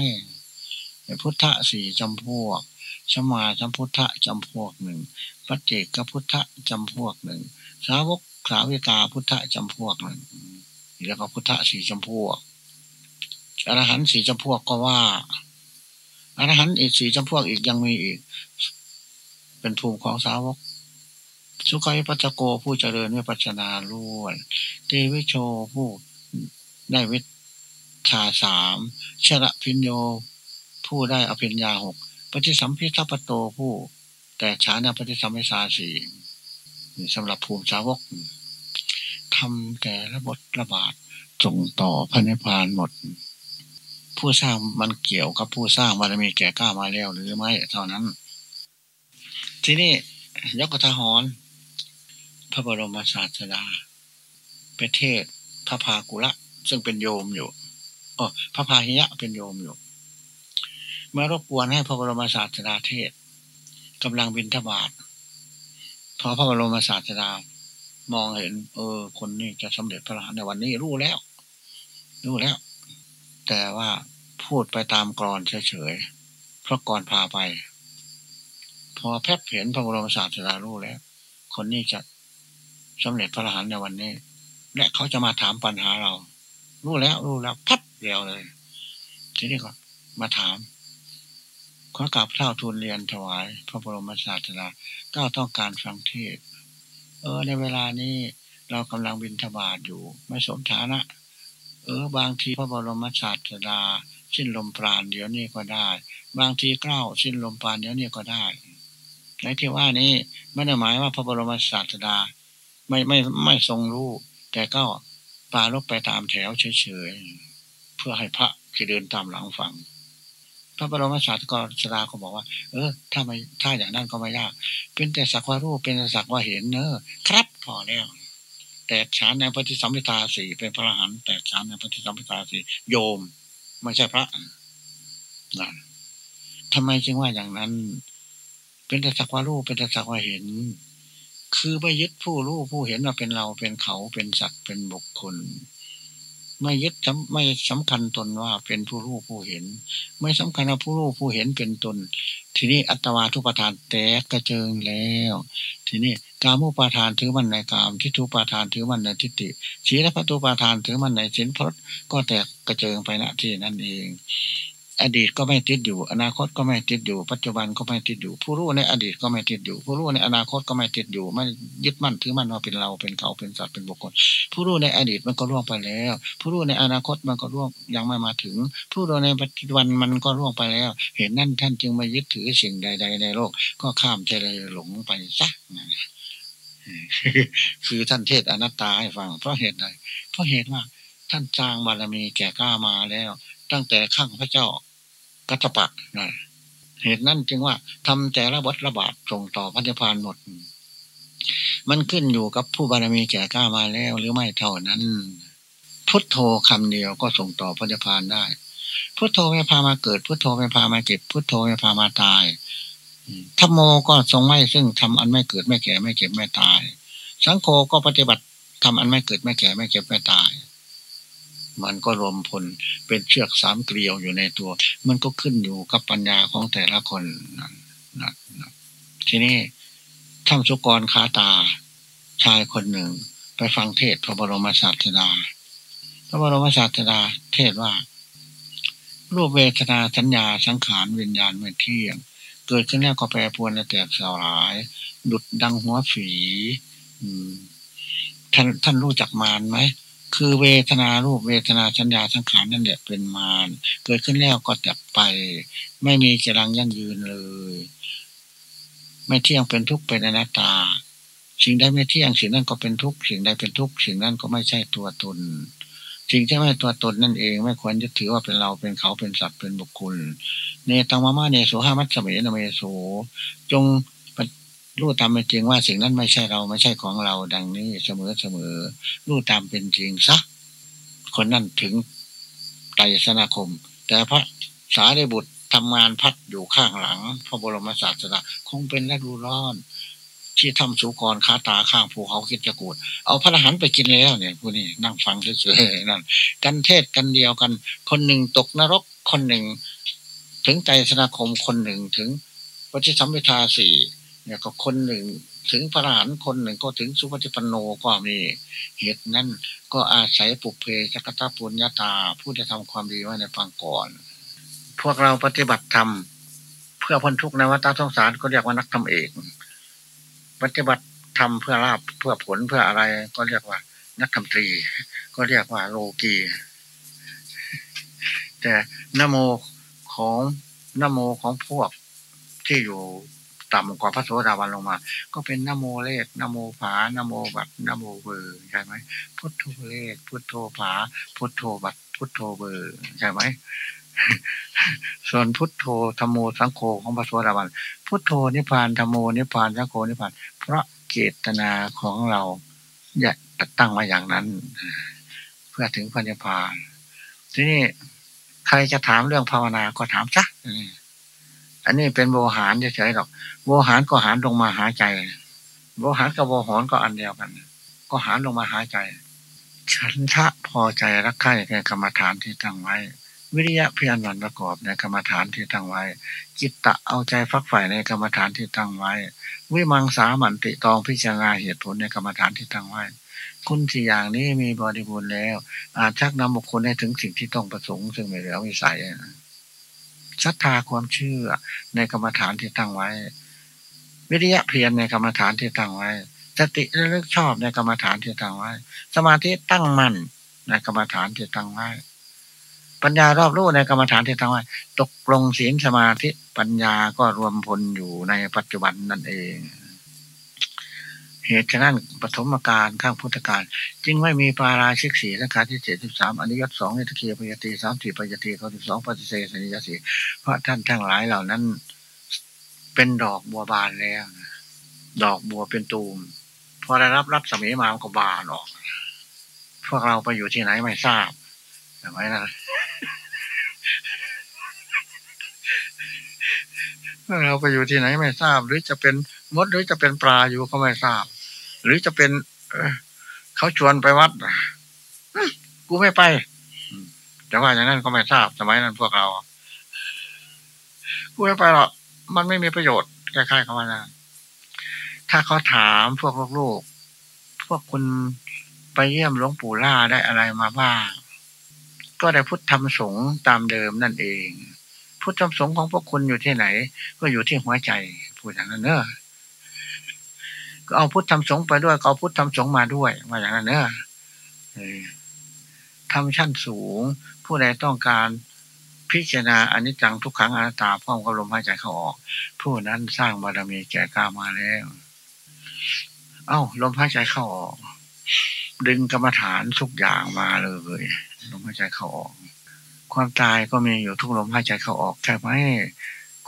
พุทธะสี่จำพวกสมาจำพุทธะจำพวกหนึ่งปัจเจกพุทธะจำพวกหนึ่ง สาวก สาวิกาพุทธจำพวกนึงแล้วก็พุทธสี่จำพวกอรหันต์สี่จำพวกก็ว่าอรหันต์อีกสี่จำพวกอีกยังมีอีก เป็นภูมิของสาวกสุขัยปัจโกผู้เจริญวิปัชนาล้วนเตวิโชผู้ได้วิชาสามชระพิญโย ผู้ได้อภิญญาหกปฏิสัมพิทัปโตผู้ แต่ฉานาปฏิสัมพิสาสี่ สำหรับภูมิสาวกทำแต่ระบทระบาดส่งต่อพระนิพพานหมด ผู้สร้างมันเกี่ยวกับผู้สร้างบารมีแก่กล้ามาแล้วหรือไม่เท่านั้น ที่นี่ยกกระทหรพระบรมศาสดาประเทศพระพากุละ ซึ่งเป็นโยมอยู่อ๋อพระพาหิยะเป็นโยมอยู่เมื่อรบกวนให้พระบรมศาสดาเทศกำลังบินทบาท พอพระบรมศาสดามองเห็น เออ คนนี้จะสำเร็จพระอรหันต์ในวันนี้รู้แล้ว รู้แล้ว แต่ว่าพูดไปตามกรอนเฉยๆเพราะกรอนพาไป พอแพทย์เห็นพระบรมศาสดารู้แล้ว คนนี้จะสำเร็จพระอรหันต์ในวันนี้ และเขาจะมาถามปัญหาเรา รู้แล้ว รู้แล้วพับเดียวเลย ทีนี้ก็มาถามขอกราบเท่าทูลเรียนถวาย พระบรมศาสดา ก็ต้องการฟังเทศ เออ ในเวลานี้เรากำลังบินทบาทอยู่ ไม่สมฐานะ เออบางทีพระบรมศาสดาสิ้นลมปราณเดี๋ยวนี้ก็ได้ บางทีเกล้าสิ้นลมปราณเดี๋ยวนี้ก็ได้ในที่ว่านี้ไม่ได้หมายว่าพระบรมศาสดา ไม่ไม่ไม่ทรงรู้ แต่ก็ปาลกไปตามแถวเฉยๆเพื่อให้พระที่เดินตามหลังฟัง พระบรมศาสดาสดาก็บอกว่า เออ ถ้าไม่ถ้าอย่างนั้นก็ไม่ยาก เป็นแต่สักว่ารู้เป็นสักว่าเห็นเนอะครับพอแล้วแต่ฉานในปฏิสัมพิทาสี่เป็นพระอรหันต์แต่ฉานในปฏิสัมพิทาสี่โยม ไม่ใช่พระนั่นทำไมจึงว่าอย่างนั้น เป็นแต่สักว่ารู้เป็นแต่สักว่าเห็น คือไม่ยึดผู้รู้ผู้เห็นว่าเป็นเราเป็นเขาเป็นสัตว์เป็นบุคคล ไม่ยึดไม่สำคัญตนว่าเป็นผู้รู้ผู้เห็น ไม่สำคัญว่าผู้รู้ผู้เห็นเป็นตน ทีนี้อัตวาทุปทานแตกกระเจิงแล้ว ทีนี้กามุปาทานถือมันในกามทิฏฐุปาทานถือมันในทิฏฐิศีลพัตุปาทานถือมันในสินพรตก็แตกกระเจิงไปณที่นั่นเอง อดีตก็ไม่ติดอยู่ อนาคตก็ไม่ติดอยู่ ปัจจุบันก็ไม่ติดอยู่ ผู้รู้ในอดีตก็ไม่ติดอยู่ ผู้รู้ในอนาคตก็ไม่ติดอยู่ ไม่ยึดมั่นถือมั่นว่าเป็นเราเป็นเขาเป็นสัตว์เป็นบุคคล ผู้รู้ในอดีตมันก็ล่วงไปแล้ว ผู้รู้ในอนาคตมันก็ล่วงยังไม่มาถึง ผู้รู้ในปัจจุบันมันก็ล่วงไปแล้ว เห็นนั่นท่านจึงไม่ยึดถือสิ่งใด ๆ ในโลก ก็ข้ามใจเลยหลงไปซะคือท่านเทศอนัตตาให้ฟังเพราะเหตุใดเพราะเหตุว่าท่านจางบารมีแก่กล้ามาแล้ว ตั้งแต่ข้างพระเจ้า กัตปะนะเหตุนั้นจึงว่าทำแต่ละวัดระบาดส่งต่อพันธพานหมด มันขึ้นอยู่กับผู้บารมีแก่กล้ามาแล้วหรือไม่เท่านั้น พุทโธคำเดียวก็ส่งต่อพันธพานได้พุทโธไม่พามาเกิดพุทโธไม่พามาเก็บพุทโธไม่พามาตายธรรมโมก็ทรงไม่ซึ่งทำอันไม่เกิดไม่แก่ไม่เก็บไม่ตาย สังโฆก็ปฏิบัติทำอันไม่เกิดไม่แก่ไม่เก็บไม่ตาย มันก็รวมพลเป็นเชือกสามเกลียวอยู่ในตัว มันก็ขึ้นอยู่กับปัญญาของแต่ละคนนั่นนะทีนี้ท่านสุกรคาตาชายคนหนึ่ง ไปฟังเทศพระบรมศาสดา พระบรมศาสดาเทศว่า รูปเวทนาสัญญาสังขารวิญญาณไม่เที่ยง เกิดขึ้นแล้วก็แปรปรวนและแตกสลาย ดุดดังหัวฝีท่านท่านรู้จักมารไหม คือเวทนารูปเวทนาสัญญาสังขารนั่นแหละเป็นมารเกิดขึ้นแล้วก็จับไป ไม่มีกำลังยั่งยืนเลย ไม่เที่ยงเป็นทุกข์เป็นอนัตตา สิ่งใดไม่เที่ยงสิ่งนั้นก็เป็นทุกข์สิ่งใดเป็นทุกข์สิ่งนั้นก็ไม่ใช่ตัวตนสิ่งที่ไม่ตัวตนนั่นเองไม่ควรจะถือว่าเป็นเราเป็นเขาเป็นสัตว์เป็นบุคคลเนตังมามาเนโสห้ามัตสเมนเมโสจง รู้ตามเป็นจริงว่าสิ่งนั้นไม่ใช่เราไม่ใช่ของเราดังนี้เสมอเสมอรู้ตามเป็นจริงซะคนนั้นถึงไตรสนาคม แต่พระสารีบุตรทำงานพัดอยู่ข้างหลัง พระบรมศาสดาคงเป็นฤดูร้อน ที่ทำสุกรคาตาข้างภูเขาคิดจะกูด เอาพระอรหันต์ไปกินแล้วเนี่ยผู้นี้นั่งฟังเฉยๆนั่นกันเทศกันเดียวกัน คนหนึ่งตกนรกคนหนึ่ง ถึงใจสนาคมคนหนึ่งถึงปฏิสัมพิทาสี่ เนี่ยก็คนหนึ่งถึงพระหานคนหนึ่งก็ถึงสุปฏิปันโนก็มีเหตุนั้นก็อาศัยปุเพจักตาปุญญาตา ผู้จะทำความดีไว้ในฟังก่อน พวกเราปฏิบัติธรรมเพื่อพ้นทุกข์ในวัฏสงสารก็เรียกว่านักธรรมเอกปฏิบัติธรรมเพื่อลาบเพื่อผลเพื่ออะไรก็เรียกว่า นักธรรมตรี ก็เรียกว่าโลกีแต่นโมของนโมของพวกที่อยู่ ต่ำกว่าพระโสดาบันลงมา ก็เป็นนโมเลขนโมผานโมบัตรนโมเบอร์ใช่ไหมพุทโธเลขพุทโธผาพุทโธบัตรพุทโธเบอร์ใช่ไหมส่วนพุทโธธรรมโมสังโฆของพระโสดาบันพุทโธนิพพานธรรมโมนิพพานสังโฆนิพพานเพราะเจตนาของเราอยากตั้งมาอย่างนั้น เพื่อถึงพันธพาน ทีนี้ใครจะถามเรื่องภาวนาก็ถามซะ อันนี้เป็นโวหารเฉยๆหรอกโวหารก็หารลงมาหาใจโวหารกับโวหารก็อันเดียวกัน ก็หารลงมาหาใจ ฉันทะพอใจรักใคร่ในกรรมฐานที่ตั้งไว้ วิริยะเพียรหวันประกอบในกรรมฐานที่ตั้งไว้ จิตตะเอาใจฟักใฝ่ในกรรมฐานที่ตั้งไว้ วิมังสาหมันติตองพิจารณาเหตุผลในกรรมฐานที่ตั้งไว้ คุณสี่อย่างนี้มีบริบูรณ์แล้ว อาจชักนำบุคคลให้ถึงสิ่งที่ต้องประสงค์ซึ่งไม่เหลือวิสัย ศรัทธาความเชื่อในกรรมฐานที่ตั้งไว้ วิริยะเพียรในกรรมฐานที่ตั้งไว้สติระลึกชอบในกรรมฐานที่ตั้งไว้ สมาธิตั้งมั่นในกรรมฐานที่ตั้งไว้ ปัญญารอบรู้ในกรรมฐานที่ตั้งไว้ ตกลงศีลสมาธิปัญญาก็รวมพลอยู่ในปัจจุบันนั่นเอง เหตุฉะนั้นปฐมกาลข้างพุทธกาลจึงไม่มีปาราชิกสี่สังขารที่เจ็ดสิบสามอนิยตสองนิทเคียปยติสามสี่ปยติเขาสิบสองปฏิเสธนิยสีเพราะท่านทั้งหลายเหล่านั้น เป็นดอกบัวบานแล้วดอกบัวเป็นตูมพอได้รับรับสมัยมาก็บานออก พวกเราไปอยู่ที่ไหนไม่ทราบใช่ไหมนะเราไปอยู่ที่ไหนไม่ทราบ หรือจะเป็นมดหรือจะเป็นปลาอยู่ก็ไม่ทราบ หรือจะเป็นเขาชวนไปวัดกูไม่ไปแต่ว่าอย่างนั้นก็ไม่ทราบสมัยนั้นพวกเรากูไม่ไปหรอกมันไม่มีประโยชน์คล้ายๆคำว่านะถ้าเขาถามพวกลูกๆพวกคุณไปเยี่ยมหลวงปู่ล่าได้อะไรมาบ้าง ก็ได้พุทธธรรมสงฆ์ตามเดิมนั่นเอง พุทธธรรมสงฆ์ของพวกคุณอยู่ที่ไหน ก็อยู่ที่หัวใจพูดอย่างนั้นเนอะ เอาพุทธธรรมสงฆ์ไปด้วยเอาพุทธธรรมสงฆ์มาด้วยมาอย่างนั้นเนอะทำชั้นสูง ผู้ใดต้องการพิจารณาอนิจจังทุกขังอนัตตาพร้อมกับลมหายใจเข้าออก ผู้นั้นสร้างบารมีแก่กล้ามาแล้ว เอ้า ลมหายใจเข้าออก ดึงกรรมฐานทุกอย่างมาเลย ลมหายใจเข้าออก ความตายก็มีอยู่ทุกลมหายใจเข้าออกใช่ไหม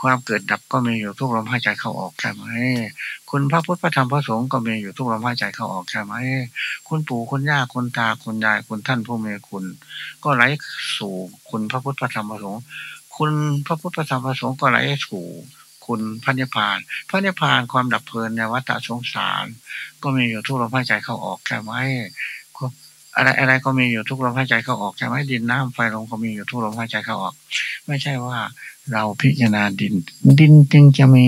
ความเกิดดับก็มีอยู่ทุกลมหายใจเข้าออกใช่ไหมคุณพระพุทธพระธรรมพระสงฆ์ก็มีอยู่ทุกลมหายใจเข้าออกใช่ไหมคุณปู่คุณย่าคุณตาคุณยายคุณท่านผู้มีคุณ ก็ไหลสู่คุณพระพุทธพระธรรมพระสงฆ์คุณพระพุทธพระธรรมพระสงฆ์ก็ไหลสู่คุณพระนิพพาน พระนิพพานความดับเพลินในวัฏสงสาร ก็มีอยู่ทุกลมหายใจเข้าออกใช่ไหมอะไรอะไรก็มีอยู่ทุกลมหายใจเข้าออกใช่ไหมดินน้ำไฟลมก็มีอยู่ทุกลมหายใจเข้าออก ไม่ใช่ว่า เราพิจารณาดิน ดินจึงจะมี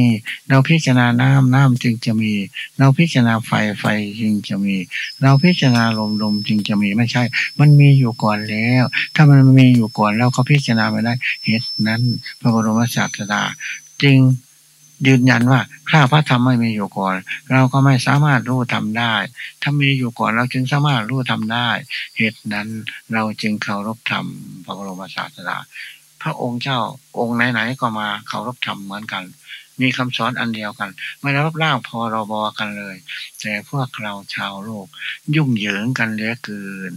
เราพิจารณาน้ำน้ำจึงจะมี เราพิจารณาไฟไฟจึงจะมี เราพิจารณาลมลมจึงจะมีไม่ใช่ มันมีอยู่ก่อนแล้ว ถ้ามันมีอยู่ก่อนแล้วเขาพิจารณาไม่ได้เหตุนั้น พระบรมศาสดาจึงยืนยันว่าข้าพระธรรมไม่มีอยู่ก่อน เราก็ไม่สามารถรู้ทำได้ ถ้ามีอยู่ก่อนเราจึงสามารถรู้ทำได้ เหตุนั้นเราจึงเคารพธรรมพระบรมศาสดา พระองค์เจ้าองค์ไหนๆก็มาเคารพธรรมเหมือนกัน มีคำสอนอันเดียวกัน ไม่ได้รับร่างพอรบกันเลย แต่พวกเราชาวโลก ยุ่งเหยิงกันเหลือเกิน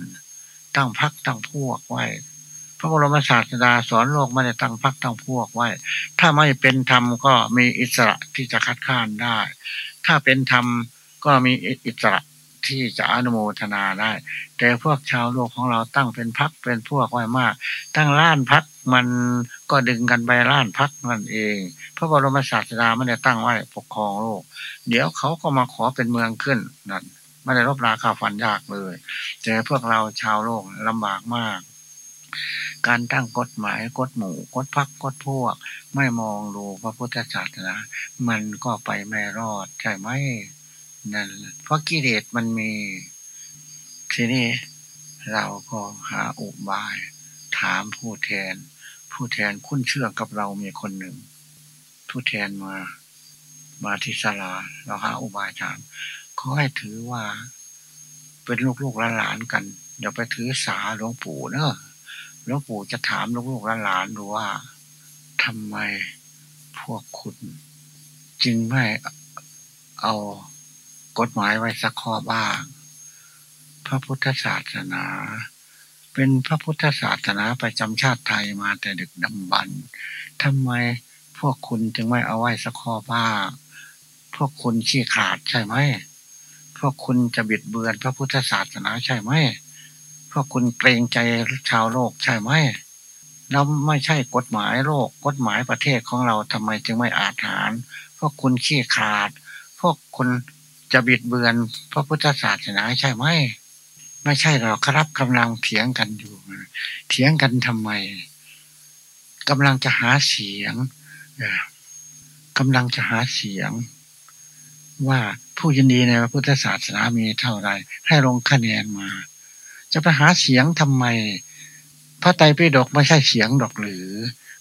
ตั้งพักตั้งพวกไว้พระบรมศาสดาสอนโลกไม่ได้ตั้งพักตั้งพวกไว้ ถ้าไม่เป็นธรรมก็มีอิสระที่จะคัดค้านได้ ถ้าเป็นธรรมก็มีอิสระ ที่จะอนุโมทนาได้ แต่พวกชาวโลกของเราตั้งเป็นพักเป็นพวกไว้มาก ตั้งล้านพักมันก็ดึงกันไปล้านพักนั่นเอง พระบรมศาสดาไม่ได้ตั้งไว้ปกครองโลก เดี๋ยวเขาก็มาขอเป็นเมืองขึ้นนั่นไม่ได้รบราคาฟันยากเลย แต่พวกเราชาวโลกลำบากมาก การตั้งกฎหมายกฎหมู่กฎพักกฎพวก ไม่มองดูพระพุทธศาสนา มันก็ไปไม่รอดใช่ไหม นั่นเพราะกิเลสมันมี ทีนี้เราก็หาอุบาย ถามผู้แทน ผู้แทนคุ้นเชื่อกับเรามีคนหนึ่ง ผู้แทนมา มาที่ศาลา เราหาอุบายถามเขาให้ถือว่า เป็นลูกๆหลานกันเดี๋ยวไปถือสาหลวงปู่เนอะหลวงปู่จะถามลูกๆหลานดูว่าทำไมพวกคุณ จึงไม่เอา กฎหมายไว้สักข้อบ้าง พระพุทธศาสนา เป็นพระพุทธศาสนาประจำชาติไทยมาแต่ดึกดำบรรทำไมพวกคุณจึงไม่เอาไว้สักข้อบ้าง พวกคุณขี้ขาดใช่ไหม พวกคุณจะบิดเบือนพระพุทธศาสนาใช่ไหม พวกคุณเกรงใจชาวโลกใช่ไหมเราไม่ใช่กฎหมายโลก กฎหมายประเทศของเราทำไมจึงไม่อาถรรพวกคุณขี้ขาด พวกคุณ จะบิดเบือนพระพุทธศาสนาใช่ไหมไม่ใช่หรอกครับกำลังเถียงกันอยู่เถียงกันทำไมกำลังจะหาเสียงกำลังจะหาเสียง ว่าผู้ยินดีในพระพุทธศาสนามีเท่าไรให้ลงคะแนนมา จะไปหาเสียงทำไม พระไตรปิฎกไม่ใช่เสียงดอกหรือ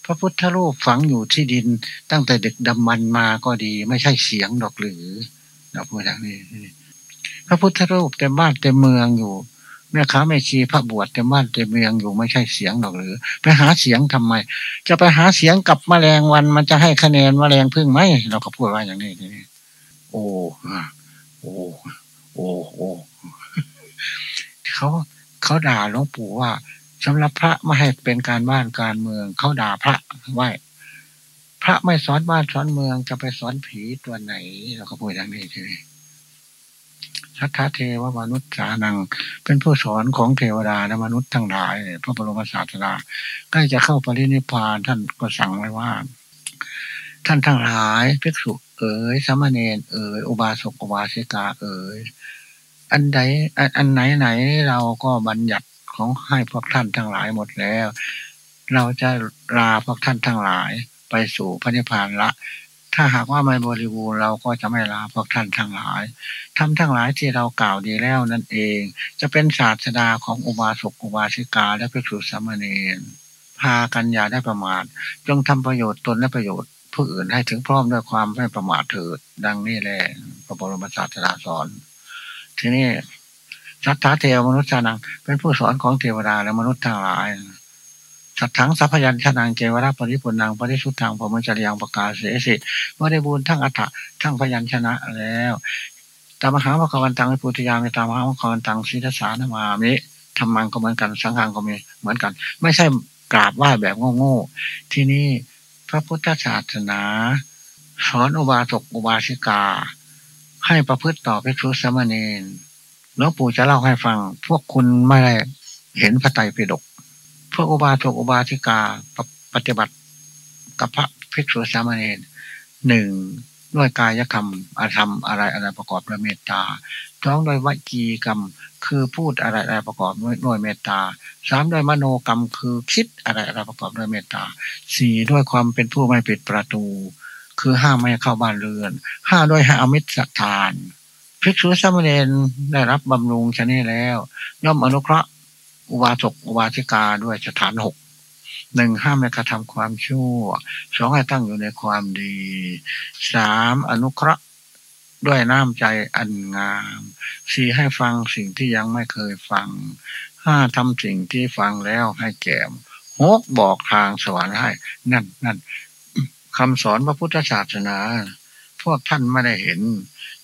พระพุทธรูปฝังอยู่ที่ดินตั้งแต่เด็กดำมันมาก็ดี ไม่ใช่เสียงดอกหรือ เราพูดอย่างนี้พระพุทธรูปเต็มบ้านเต็มเมืองอยู่แม่ค้าแม่ชีพระบวชเต็มบ้านเต็มเมืองอยู่ไม่ใช่เสียงดอกหรือ ไปหาเสียงทำไม จะไปหาเสียงกับแมลงวันมันจะให้คะแนนแมลงพึ่งไหมเราก็พูดว่าอย่างนี้ทีนี้โอ้โอ้โอ้โอ้เขาเขาด่าหลวงปู่ว่าสำหรับพระไม่ให้เป็นการบ้านการเมือง เขาด่าพระไว้ ระไม่สอนบ้านสอนเมืองจะไปสอนผีตัวไหน เราก็พูดอย่างนี้ทีนี้สัทธาเทวมนุษย์สานัง เป็นผู้สอนของเทวดาและมนุษย์ทั้งหลาย พระบรมศาสดาใกล้จะเข้าปรินิพพานท่านก็สั่งไว้ว่า ท่านทั้งหลายภิกษุเอ๋ยสามเณรเอ๋ยอุบาสกอุบาสิกาเอ๋ยอันใดอันไหนไหนเราก็บัญญัติของให้พวกท่านทั้งหลายหมดแล้ว เราจะลาพวกท่านทั้งหลาย ไปสู่พระนิพพานละ ถ้าหากว่าไม่บริบูรณ์เราก็จะไม่ลาพวกท่านทั้งหลายทำทั้งหลายที่เรากล่าวดีแล้วนั่นเอง จะเป็นศาสดาของอุบาสกอุบาสิกาและภิกษุสามเณรพากันอย่าได้ประมาทจงทำประโยชน์ตนและประโยชน์ผู้อื่นให้ถึงพร้อมด้วยความไม่ประมาทเถิดดังนี้แหละพระบรมศาสดาสอน ทีนี้สัทธาเทวมนุษย์านังเป็นผู้สอนของเทวดาและมนุษย์ทั้งหลาย สัตถังสัพยัญชนะเจวราปริปุนังปริสุทธังพมจริยังประกาศเสสิว่าได้บุญทั้งอัฏฐะทั้งพยัญชนะแล้วตามหามะควันตังในปุถยามีตามหามะควันตังศีรษานามามิธรรมังก็เหมือนกัน สังฆังก็มีเหมือนกัน ไม่ใช่กราบไหว้แบบโง่ๆที่นี่พระพุทธศาสนาสอนอุบาสกอุบาสิกา ให้ประพฤติต่อภิกษุสมณีนหลวงปู่จะเล่าให้ฟัง พวกคุณไม่ได้เห็นพระไตรปิฎก พวกอุบาสกอุบาสิกาปฏิบัติกับพระภิกษุสามเณรหนึ่งด้วยกายกรรมอาธรรมอะไรอะไรประกอบด้วยเมตตาสองด้วยวิจีกรรมคือพูดอะไรอะไรประกอบด้วยเมตตาสามด้วยมโนกรรมคือคิดอะไรอะไรประกอบด้วยเมตตาสี่ด้วยความเป็นผู้ไม่ปิดประตู คือห้ามไม่เข้าบ้านเรือนห้าด้วยห้อมิตรทานภิกษุสามเณรได้รับบำรุงชนี้แล้วย่อมอนุเคราะห์ อุบาสกอุบาสิกาด้วยสถานหกหนึ่งห้ามในกระทำความชั่วสองให้ตั้งอยู่ในความดีสามอนุเคราะห์ด้วยน้ำใจอันงามสี่ให้ฟังสิ่งที่ยังไม่เคยฟังห้าทำสิ่งที่ฟังแล้วให้แก่มหกบอกทางสวรรค์ให้ นั่นนั่นคำสอนพระพุทธศาสนา พวกท่านไม่ได้เห็น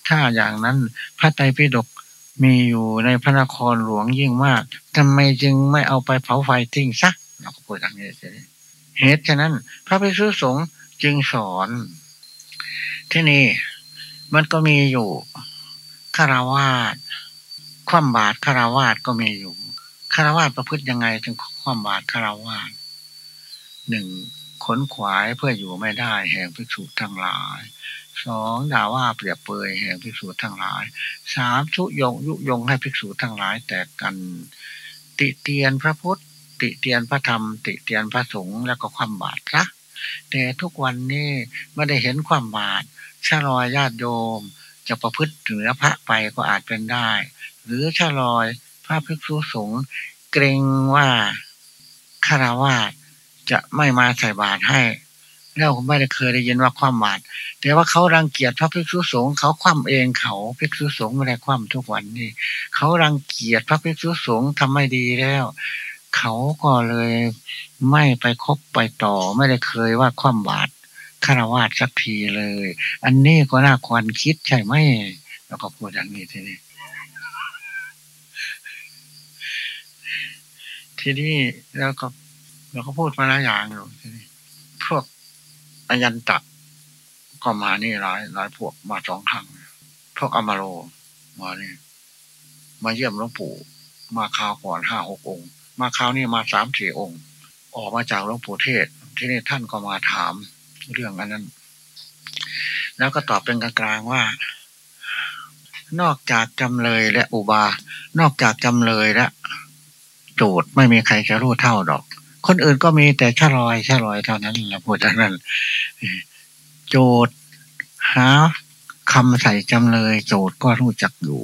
ถ้าอย่างนั้นพระไตรปิฎก มีอยู่ในพระนครหลวงยิ่งมากทำไมจึงไม่เอาไปเผาไฟทิ้งซะเราก็พูดอย่างนี้เหตุฉะนั้น พระภิกษุสงฆ์จึงสอน ที่นี่มันก็มีอยู่คารวาสความบาตรคารวาสก็มีอยู่คารวาสประพฤติยังไงจึงความบาตรคารวาสหนึ่งขนขวายเพื่ออยู่ไม่ได้แห่งภิกษุทั้งหลาย สองด่าว่าเปรียบเปยแห่งภิกษุทั้งหลายสามชุยงยุยงให้ภิกษุทั้งหลายแตกกัน ติเตียนพระพุทธ ติเตียนพระธรรม ติเตียนพระสงฆ์แล้วก็ความบาตรละแต่ทุกวันนี้ไม่ได้เห็นความบาตรชะลอยญาติโยม จะประพฤติเหนือพระไปก็อาจเป็นได้ หรือชะลอยพระภิกษุสงฆ์เกรงว่าคารวาสจะไม่มาใส่บาตรให้ เราไม่ได้เคยได้ยินว่าความบาตรแต่ว่าเขารังเกียจพระภิกษุสงฆ์เขาคว่ำเองเขาภิกษุสงฆ์ไม่ได้คว่ำทุกวันนี่เขารังเกียจพระภิกษุสงฆ์ทำไม่ดีแล้ว เขาก็เลยไม่ไปคบไปต่อ ไม่ได้เคยว่าคว่ำบาตรคารวาสสักทีเลย อันนี้ก็น่าควรคิดใช่ไหมแล้วก็พูดอย่างนี้ทีนี้ทีนี้แล้วก็เราก็พูดมาหลายอย่างอยู่ทีนี้พวก อยันตะ ก็มานี่หลายหลายพวกมาสองครั้งพวกอมาโลมานี่ มาเยี่ยมหลวงปู่มาคราวก่อนห้าหกองค์ มาคราวนี้มาสามสี่องค์ ออกมาจากหลวงปู่เทศ ที่นี่ท่านก็มาถามเรื่องอันนั้น แล้วก็ตอบเป็นกลางๆว่า นอกจากจำเลยและอุบา นอกจากจำเลยและโจทย์ไม่มีใครจะรู้เท่าดอก คนอื่นก็มีแต่ชะลอยชะลอยเท่านั้นแหละพูดจากนั้นโจทย์หาคำใส่จำเลย โจทย์ก็รู้จักอยู่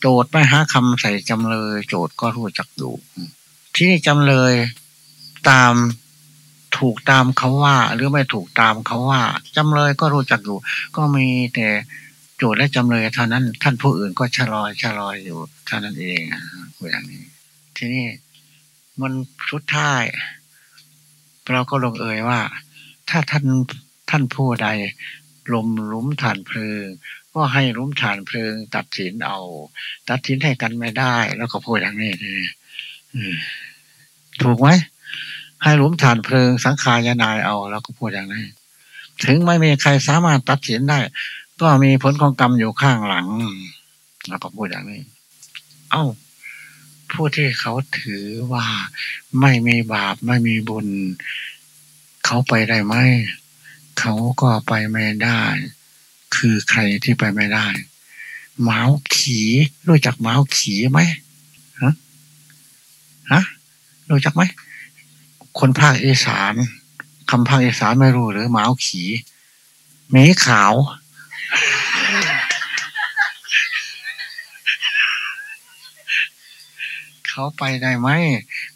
โจทย์ไม่หาคำใส่จำเลย โจทย์ก็รู้จักอยู่ที่จำเลยตามถูกตามเขาว่า หรือไม่ถูกตามเขาว่าจำเลยก็รู้จักอยู่ ก็มีแต่โจทย์และจำเลยเท่านั้น ท่านผู้อื่นก็ชะลอยชะลอยอยู่เท่านั้นเองพูดอย่างนี้ ทีนี้ มันสุดท้าย เราก็ลงเอ่ยว่า ถ้าท่านท่านผู้ใดลมลุ้มฐานเพลิง ก็ให้ลุ้มฐานเพลิง ตัดสินเอา ตัดสินให้กันไม่ได้ แล้วก็พูดอย่างนี้ถูกไหมให้ลุมฐานเพลิง สังขารยานายเอา แล้วก็พูดอย่างนี้ถึงไม่มีใครสามารถตัดสินได้ ก็มีผลของกรรมอยู่ข้างหลัง แล้วก็พูดอย่างนี้ เอ้า ผู้ที่เขาถือว่าไม่มีบาปไม่มีบุญ เขาไปได้ไหมเขาก็ไปไม่ได้ คือใครที่ไปไม่ได้เมาขีรู้จักเมาขีไหมฮะฮะรู้จักไหมคนภาคอีสานคำภาคอีสานไม่รู้หรือหมาขีเมขาว เขาไปได้ไหม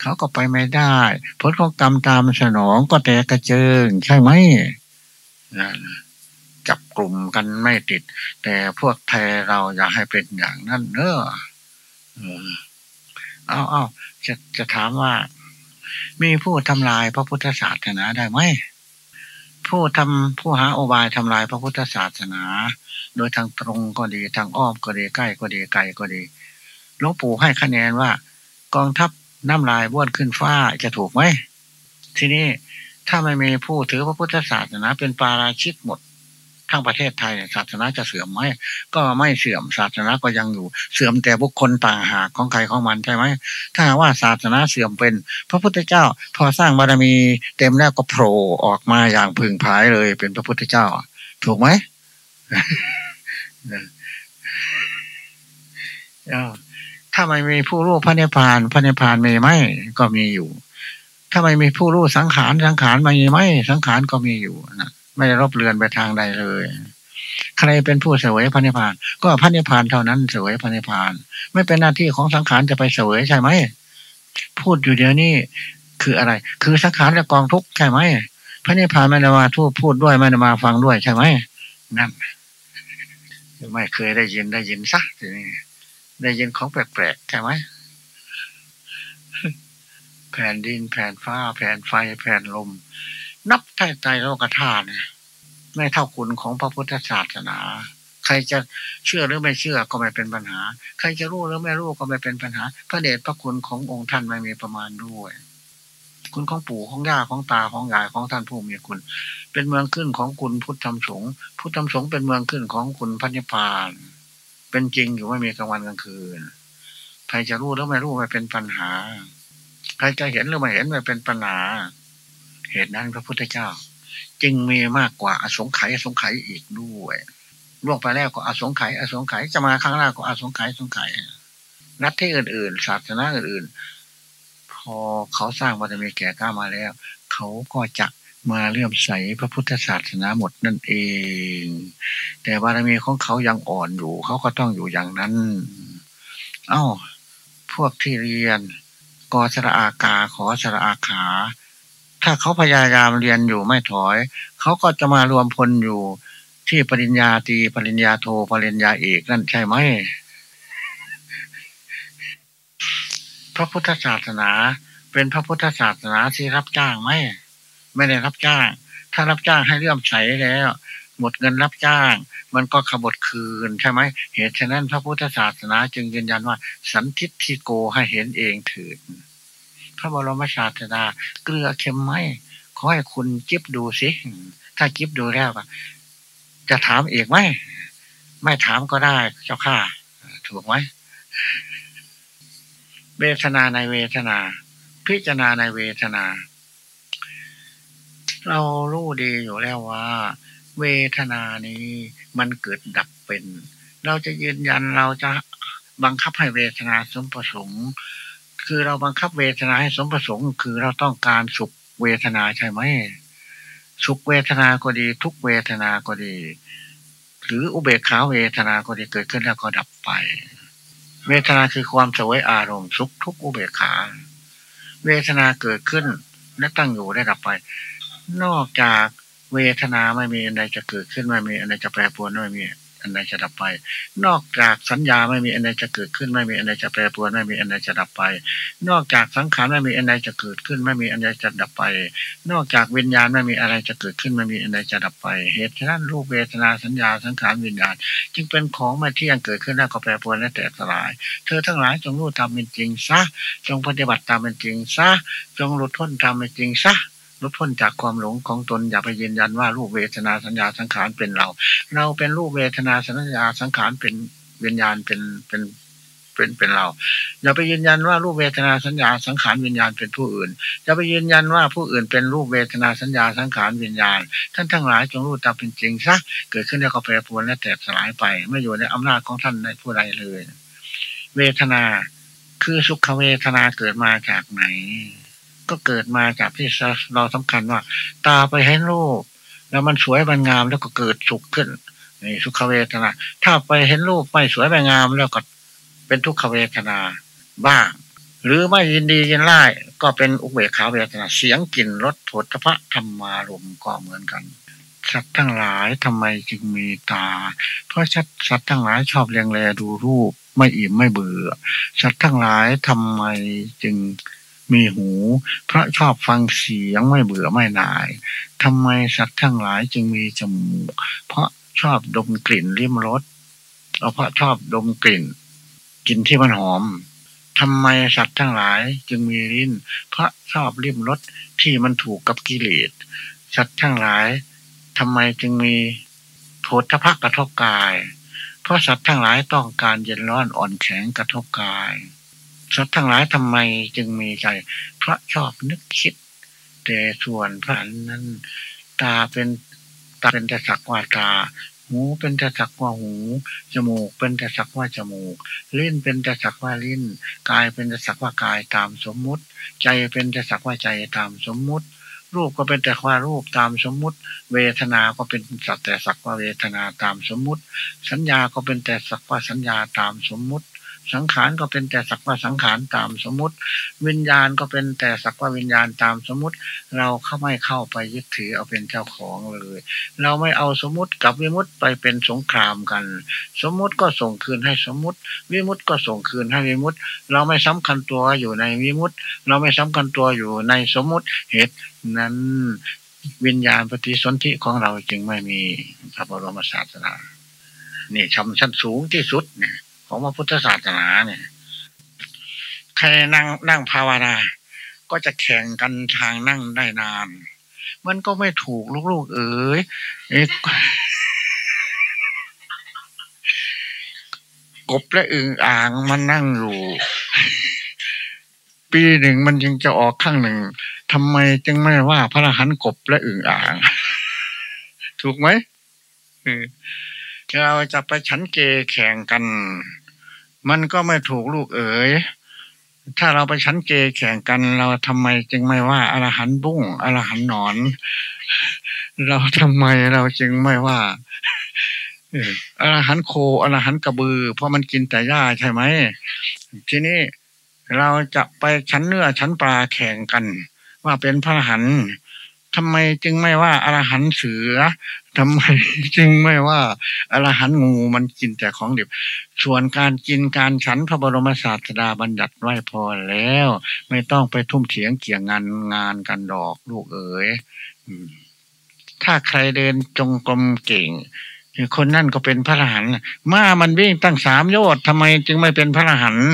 เขาก็ไปไม่ได้ ผลของกรรมตามสนองก็แต่กระเจิง ใช่ไหมจับกลุ่มกันไม่ติด แต่พวกไทยเราอยากให้เป็นอย่างนั้นเนอะเอาเอาจะจะถามว่า มีผู้ทำลายพระพุทธศาสนาได้ไหมผู้ทำผู้หาโอบายทำลายพระพุทธศาสนา โดยทางตรงก็ดีทางอ้อมก็ดีใกล้ก็ดีไกลก็ดีหลวงปู่ให้คะแนนว่า กองทัพน้ำลายบ้วนขึ้นฟ้าจะถูกไหม ทีนี้ถ้าไม่มีผู้ถือพระพุทธศาสนาเป็นปาราชิกหมด ทั้งประเทศไทยศาสนาจะเสื่อมไหมก็ไม่เสื่อมศาสนาก็ยังอยู่ เสื่อมแต่บุคคลต่างหากของใครของมันใช่ไหมถ้าว่าศาสนาเสื่อมเป็น พระพุทธเจ้า พอสร้างบารมีเต็มแล้วก็โผล่ออกมาอย่างพึงพายเลย เป็นพระพุทธเจ้า ถูกไหม ถ้าไม่มีผู้รู้พระนิพพาน พระนิพพานมีไหมก็มีอยู่ ถ้าไม่มีผู้รู้สังขารสังขารมีไหมสังขารก็มีอยู่นะไม่รบเรือนไปทางใดเลย ใครเป็นผู้เสวยพระนิพพาน ก็พระนิพพานเท่านั้นเสวยพระนิพพาน ไม่เป็นหน้าที่ของสังขารจะไปเสวยใช่ไหมพูดอยู่เดี๋ยวนี้คืออะไร คือสังขารและกองทุกข์ใช่ไหมพระนิพพานไม่ได้มาทูดพูดด้วยไม่ได้มาฟังด้วยใช่ไหมนั่นไม่เคยได้ยินได้ยินสักทีนี้ ได้ยินของแปลกๆใช่ไหมแผ่นดินแผ่นฟ้า แผ่นไฟแผ่นลม นับใต้ใจโลกธาตุไม่เท่าคุณของพระพุทธศาสนา ใครจะเชื่อหรือไม่เชื่อก็ไม่เป็นปัญหา ใครจะรู้หรือไม่รู้ก็ไม่เป็นปัญหา พระเดชพระคุณขององค์ท่านไม่มีประมาณด้วย คุณของปู่ของย่าของตาของยายของท่านผู้มีคุณ เป็นเมืองขึ้นของคุณพุทธธรรมสงฆ์พุทธธรรมสงฆ์เป็นเมืองขึ้นของคุณพันิพาน เป็นจริงอยู่ไม่มีกลางวันกลางคืน ใครจะรู้หรือไม่รู้ไม่เป็นปัญหา ใครจะเห็นหรือไม่เห็นไม่เป็นปัญหา เหตุนั้นพระพุทธเจ้า จึงมีมากกว่าอสงไขยอสงไขยอีกด้วยล่วงไปแล้วก็อสงไขยอสงไขยจะมาครั้งหน้าก็อสงไขยสงไขยนัดที่อื่นๆศาสนาอื่นๆ พอเขาสร้างบารมีแก่กล้ามาแล้ว เขาก็จะ มาเลื่อมใสพระพุทธศาสนาหมดนั่นเอง แต่บารมีของเขายังอ่อนอยู่ เขาก็ต้องอยู่อย่างนั้น เอา้า พวกที่เรียนกอสระอากาขอสระอาขา ถ้าเขาพยายามเรียนอยู่ไม่ถอย เขาก็จะมารวมพลอยู่ที่ปริญญาตรีปริญญาโทปริญญาเอกนั่นใช่ไหมพระพุทธศาสนาเป็นพระพุทธศาสนาที่รับจ้างไหม ไม่ได้รับจ้าง ถ้ารับจ้างให้เลื่อมใสแล้ว หมดเงินรับจ้าง มันก็ขบฏคืนใช่ไหมเหตุฉะนั้นพระพุทธศาสนาจึงยืนยันว่า สันทิฏฐิโกให้เห็นเองถือพระบรมศาสดาเกลือเค็มไหมขอให้คุณจิบดูสิ ถ้าจิบดูแล้วจะถามอีกไหม ไม่ถามก็ได้เจ้าข้าถูกไหมเวทนาในเวทนา พิจารณาในเวทนา เรารู้ดีอยู่แล้วว่า เวทนานี้มันเกิดดับเป็น เราจะยืนยันเราจะบังคับให้เวทนาสมประสงค์ คือเราบังคับเวทนาให้สมประสงค์ คือเราต้องการสุขเวทนาใช่ไหมสุขเวทนาก็ดี ทุกเวทนาก็ดี หรืออุเบกขาเวทนาก็ดีเกิดขึ้นแล้วก็ดับไป เวทนาคือความสวยอารมณ์สุขทุกอุเบกขา เวทนาเกิดขึ้นและตั้งอยู่ได้ดับไป นอกจากเวทนาไม่มีอะไรจะเกิดขึ้นไม่มีอะไรจะแปรปรวนไม่มีอันใดจะดับไป นอกจากสัญญาไม่มีอันใดจะเกิดขึ้นไม่มีอันใดจะแปรปรวนไม่มีอันใดจะดับไป นอกจากสังขารไม่มีอันใดจะเกิดขึ้นไม่มีอันใดจะดับไป นอกจากวิญญาณไม่มีอะไรจะเกิดขึ้นไม่มีอันใดจะดับไป เหตุฉะนั้นรูปเวทนาสัญญาสังขารวิญญาณ จึงเป็นของไม่เที่ยงเกิดขึ้นแล้วก็แปรปรวนและแตกสลาย เธอทั้งหลายจงรู้ตามเป็นจริงซะจงปฏิบัติตามเป็นจริงซะจงหลุดพ้นตามเป็นจริงซะ ลดพ้นจากความหลงของตนอย่าไปยืนยันว่ารูปเวทนาสัญญาสังขารเป็นเรา เราเป็นรูปเวทนาสัญญาสังขารเป็นวิญญาณเป็นเป็นเป็นเป็นเรา อย่าไปยืนยันว่ารูปเวทนาสัญญาสังขารวิญญาณเป็นผู้อื่น อย่าไปยืนยันว่าผู้อื่นเป็นรูปเวทนาสัญญาสังขารวิญญาณ ท่านทั้งหลายจงรู้ตามเป็นจริงซะเกิดขึ้นแล้วก็แปรปรวนและแตกสลายไป ไม่อยู่ในอำนาจของท่านในผู้ใดเลย เวทนาคือสุขเวทนาเกิดมาจากไหน ก็เกิดมาจากที่เราสำคัญว่า ตาไปเห็นรูป แล้วมันสวยมันงามแล้วก็เกิดสุขขึ้นนี่สุขเวทนา ถ้าไปเห็นรูปไม่สวยไม่งามแล้วก็เป็นทุกขเวทนาบ้าง หรือไม่ยินดียินไล่ก็เป็นอุเบกขาเวทนาเสียงกลิ่นรสผลพระธรรมารมก็เหมือนกันสัตว์ทั้งหลายทำไมจึงมีตา เพราะชัดสัตว์ทั้งหลายชอบเลียงแลดูรูป ไม่อิ่มไม่เบื่อ สัตว์ทั้งหลายทำไมจึง มีหู เพราะชอบฟังเสียงไม่เบื่อไม่นายทำไมสัตว์ทั้งหลายจึงมีจมูก เพราะชอบดมกลิ่นริมรสเพราะชอบดมกลิ่นกลิ่นที่มันหอมทำไมสัตว์ทั้งหลายจึงมีลิ้น เพราะชอบริมรสที่มันถูกกับกิเลสสัตว์ทั้งหลายทำไมจึงมีโผฏฐัพกระทบกาย เพราะสัตว์ทั้งหลายต้องการเย็นร้อนอ่อนแข็งกระทบกาย สัตว์ทั้งหลายทำไมจึงมีใจ เพราะชอบนึกคิด แต่ส่วนพระนั้น ตาเป็นตาเป็นแต่สักว่าตา หูเป็นแต่สักว่าหู จมูกเป็นแต่สักว่าจมูก ลิ้นเป็นแต่สักว่าลิ้น กายเป็นแต่สักว่ากายตามสมมุติ ใจเป็นแต่สักว่าใจตามสมมุติรูปก็เป็นแต่ว่ารูปตามสมมุติ เวทนา ก็เป็นสักแต่สักว่าเวทนาตามสมมุติ สัญญาก็เป็นแต่สักว่าสัญญาตามสมมุติ สังขารก็เป็นแต่สักว่าสังขารตามสมมติ วิญญาณก็เป็นแต่สักว่าวิญญาณตามสมมติ เราเข้าไม่เข้าไปยึดถือเอาเป็นเจ้าของเลย เราไม่เอาสมมติกับวิมุตไปเป็นสงครามกัน สมมติก็ส่งคืนให้สมมติ วิมุตก็ส่งคืนให้วิมุตเราไม่สำคัญตัวอยู่ในวิมุตเราไม่สำคัญตัวอยู่ในสมมติเหตุนั้นวิญญาณปฏิสนธิของเราจึงไม่มีพระบรมศาสนานี่ชำชั้นสูงที่สุดเนี่ย ของพระพุทธศาสนาเนี่ยใครนั่งนั่งภาวนา ก็จะแข่งกันทางนั่งได้นาน มันก็ไม่ถูกลูกๆ เอ๋ยกบและอึ่งอ่างมันนั่งอยู่ ปีหนึ่งมันยังจะออกข้างหนึ่งทำไมจึงไม่ว่าพระอรหันต์กบและอึ่งอ่าง ถูกไหมเราจะไปฉันเกแข่งกัน มันก็ไม่ถูกลูกเอ๋ย ถ้าเราไปชั้นเกแข่งกัน เราทำไมจึงไม่ว่าอรหันบุ้งอรหันหนอน เราทำไมเราจึงไม่ว่าอรหันโคอรหันกระบือ เพราะมันกินแต่หญ้าใช่ไหมทีนี้เราจะไปชั้นเนื้อชั้นปลาแข่งกัน ว่าเป็นพระหัน ทำไมจึงไม่ว่าอรหันเสือทำไมจึงไม่ว่าอรหันงูมันกินแต่ของดิบ ส่วนการกินการฉันพระบรมศาสดาบัญญัติไว้พอแล้ว ไม่ต้องไปทุ่มเถียงเกี่ยงงานงานกันดอกลูกเอ๋ยถ้าใครเดินจงกรมเก่งคนนั่นก็เป็นพระอรหันต์ม้ามันวิ่งตั้งสามโยชน์ทำไมจึงไม่เป็นพระอรหันต์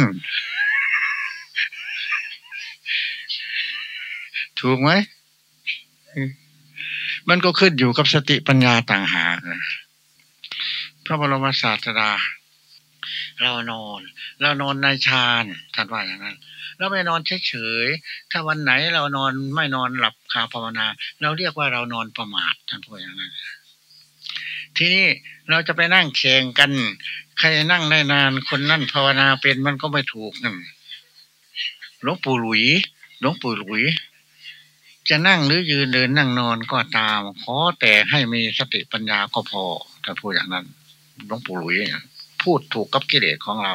ถูกไหม มันก็ขึ้นอยู่กับสติปัญญาต่างหากพระบรมศาสดา เรานอน เรานอนในฌานท่านว่าอย่างนั้น เราไม่นอนเฉยๆถ้าวันไหนเรานอนไม่นอนหลับคาภาวนา เราเรียกว่าเรานอนประมาทท่านพูดอย่างนั้น ทีนี้เราจะไปนั่งแข่งกัน ใครนั่งได้นานคนนั่นภาวนาเป็นมันก็ไม่ถูกนั่นหลวงปู่หลุยหลวงปู่หลุย จะนั่งหรือยืนเดินนั่งนอนก็ตาม ขอแต่ให้มีสติปัญญาก็พอถ้าพูดอย่างนั้นหลวงปู่หลุยพูดถูกกับกิเลสของเรา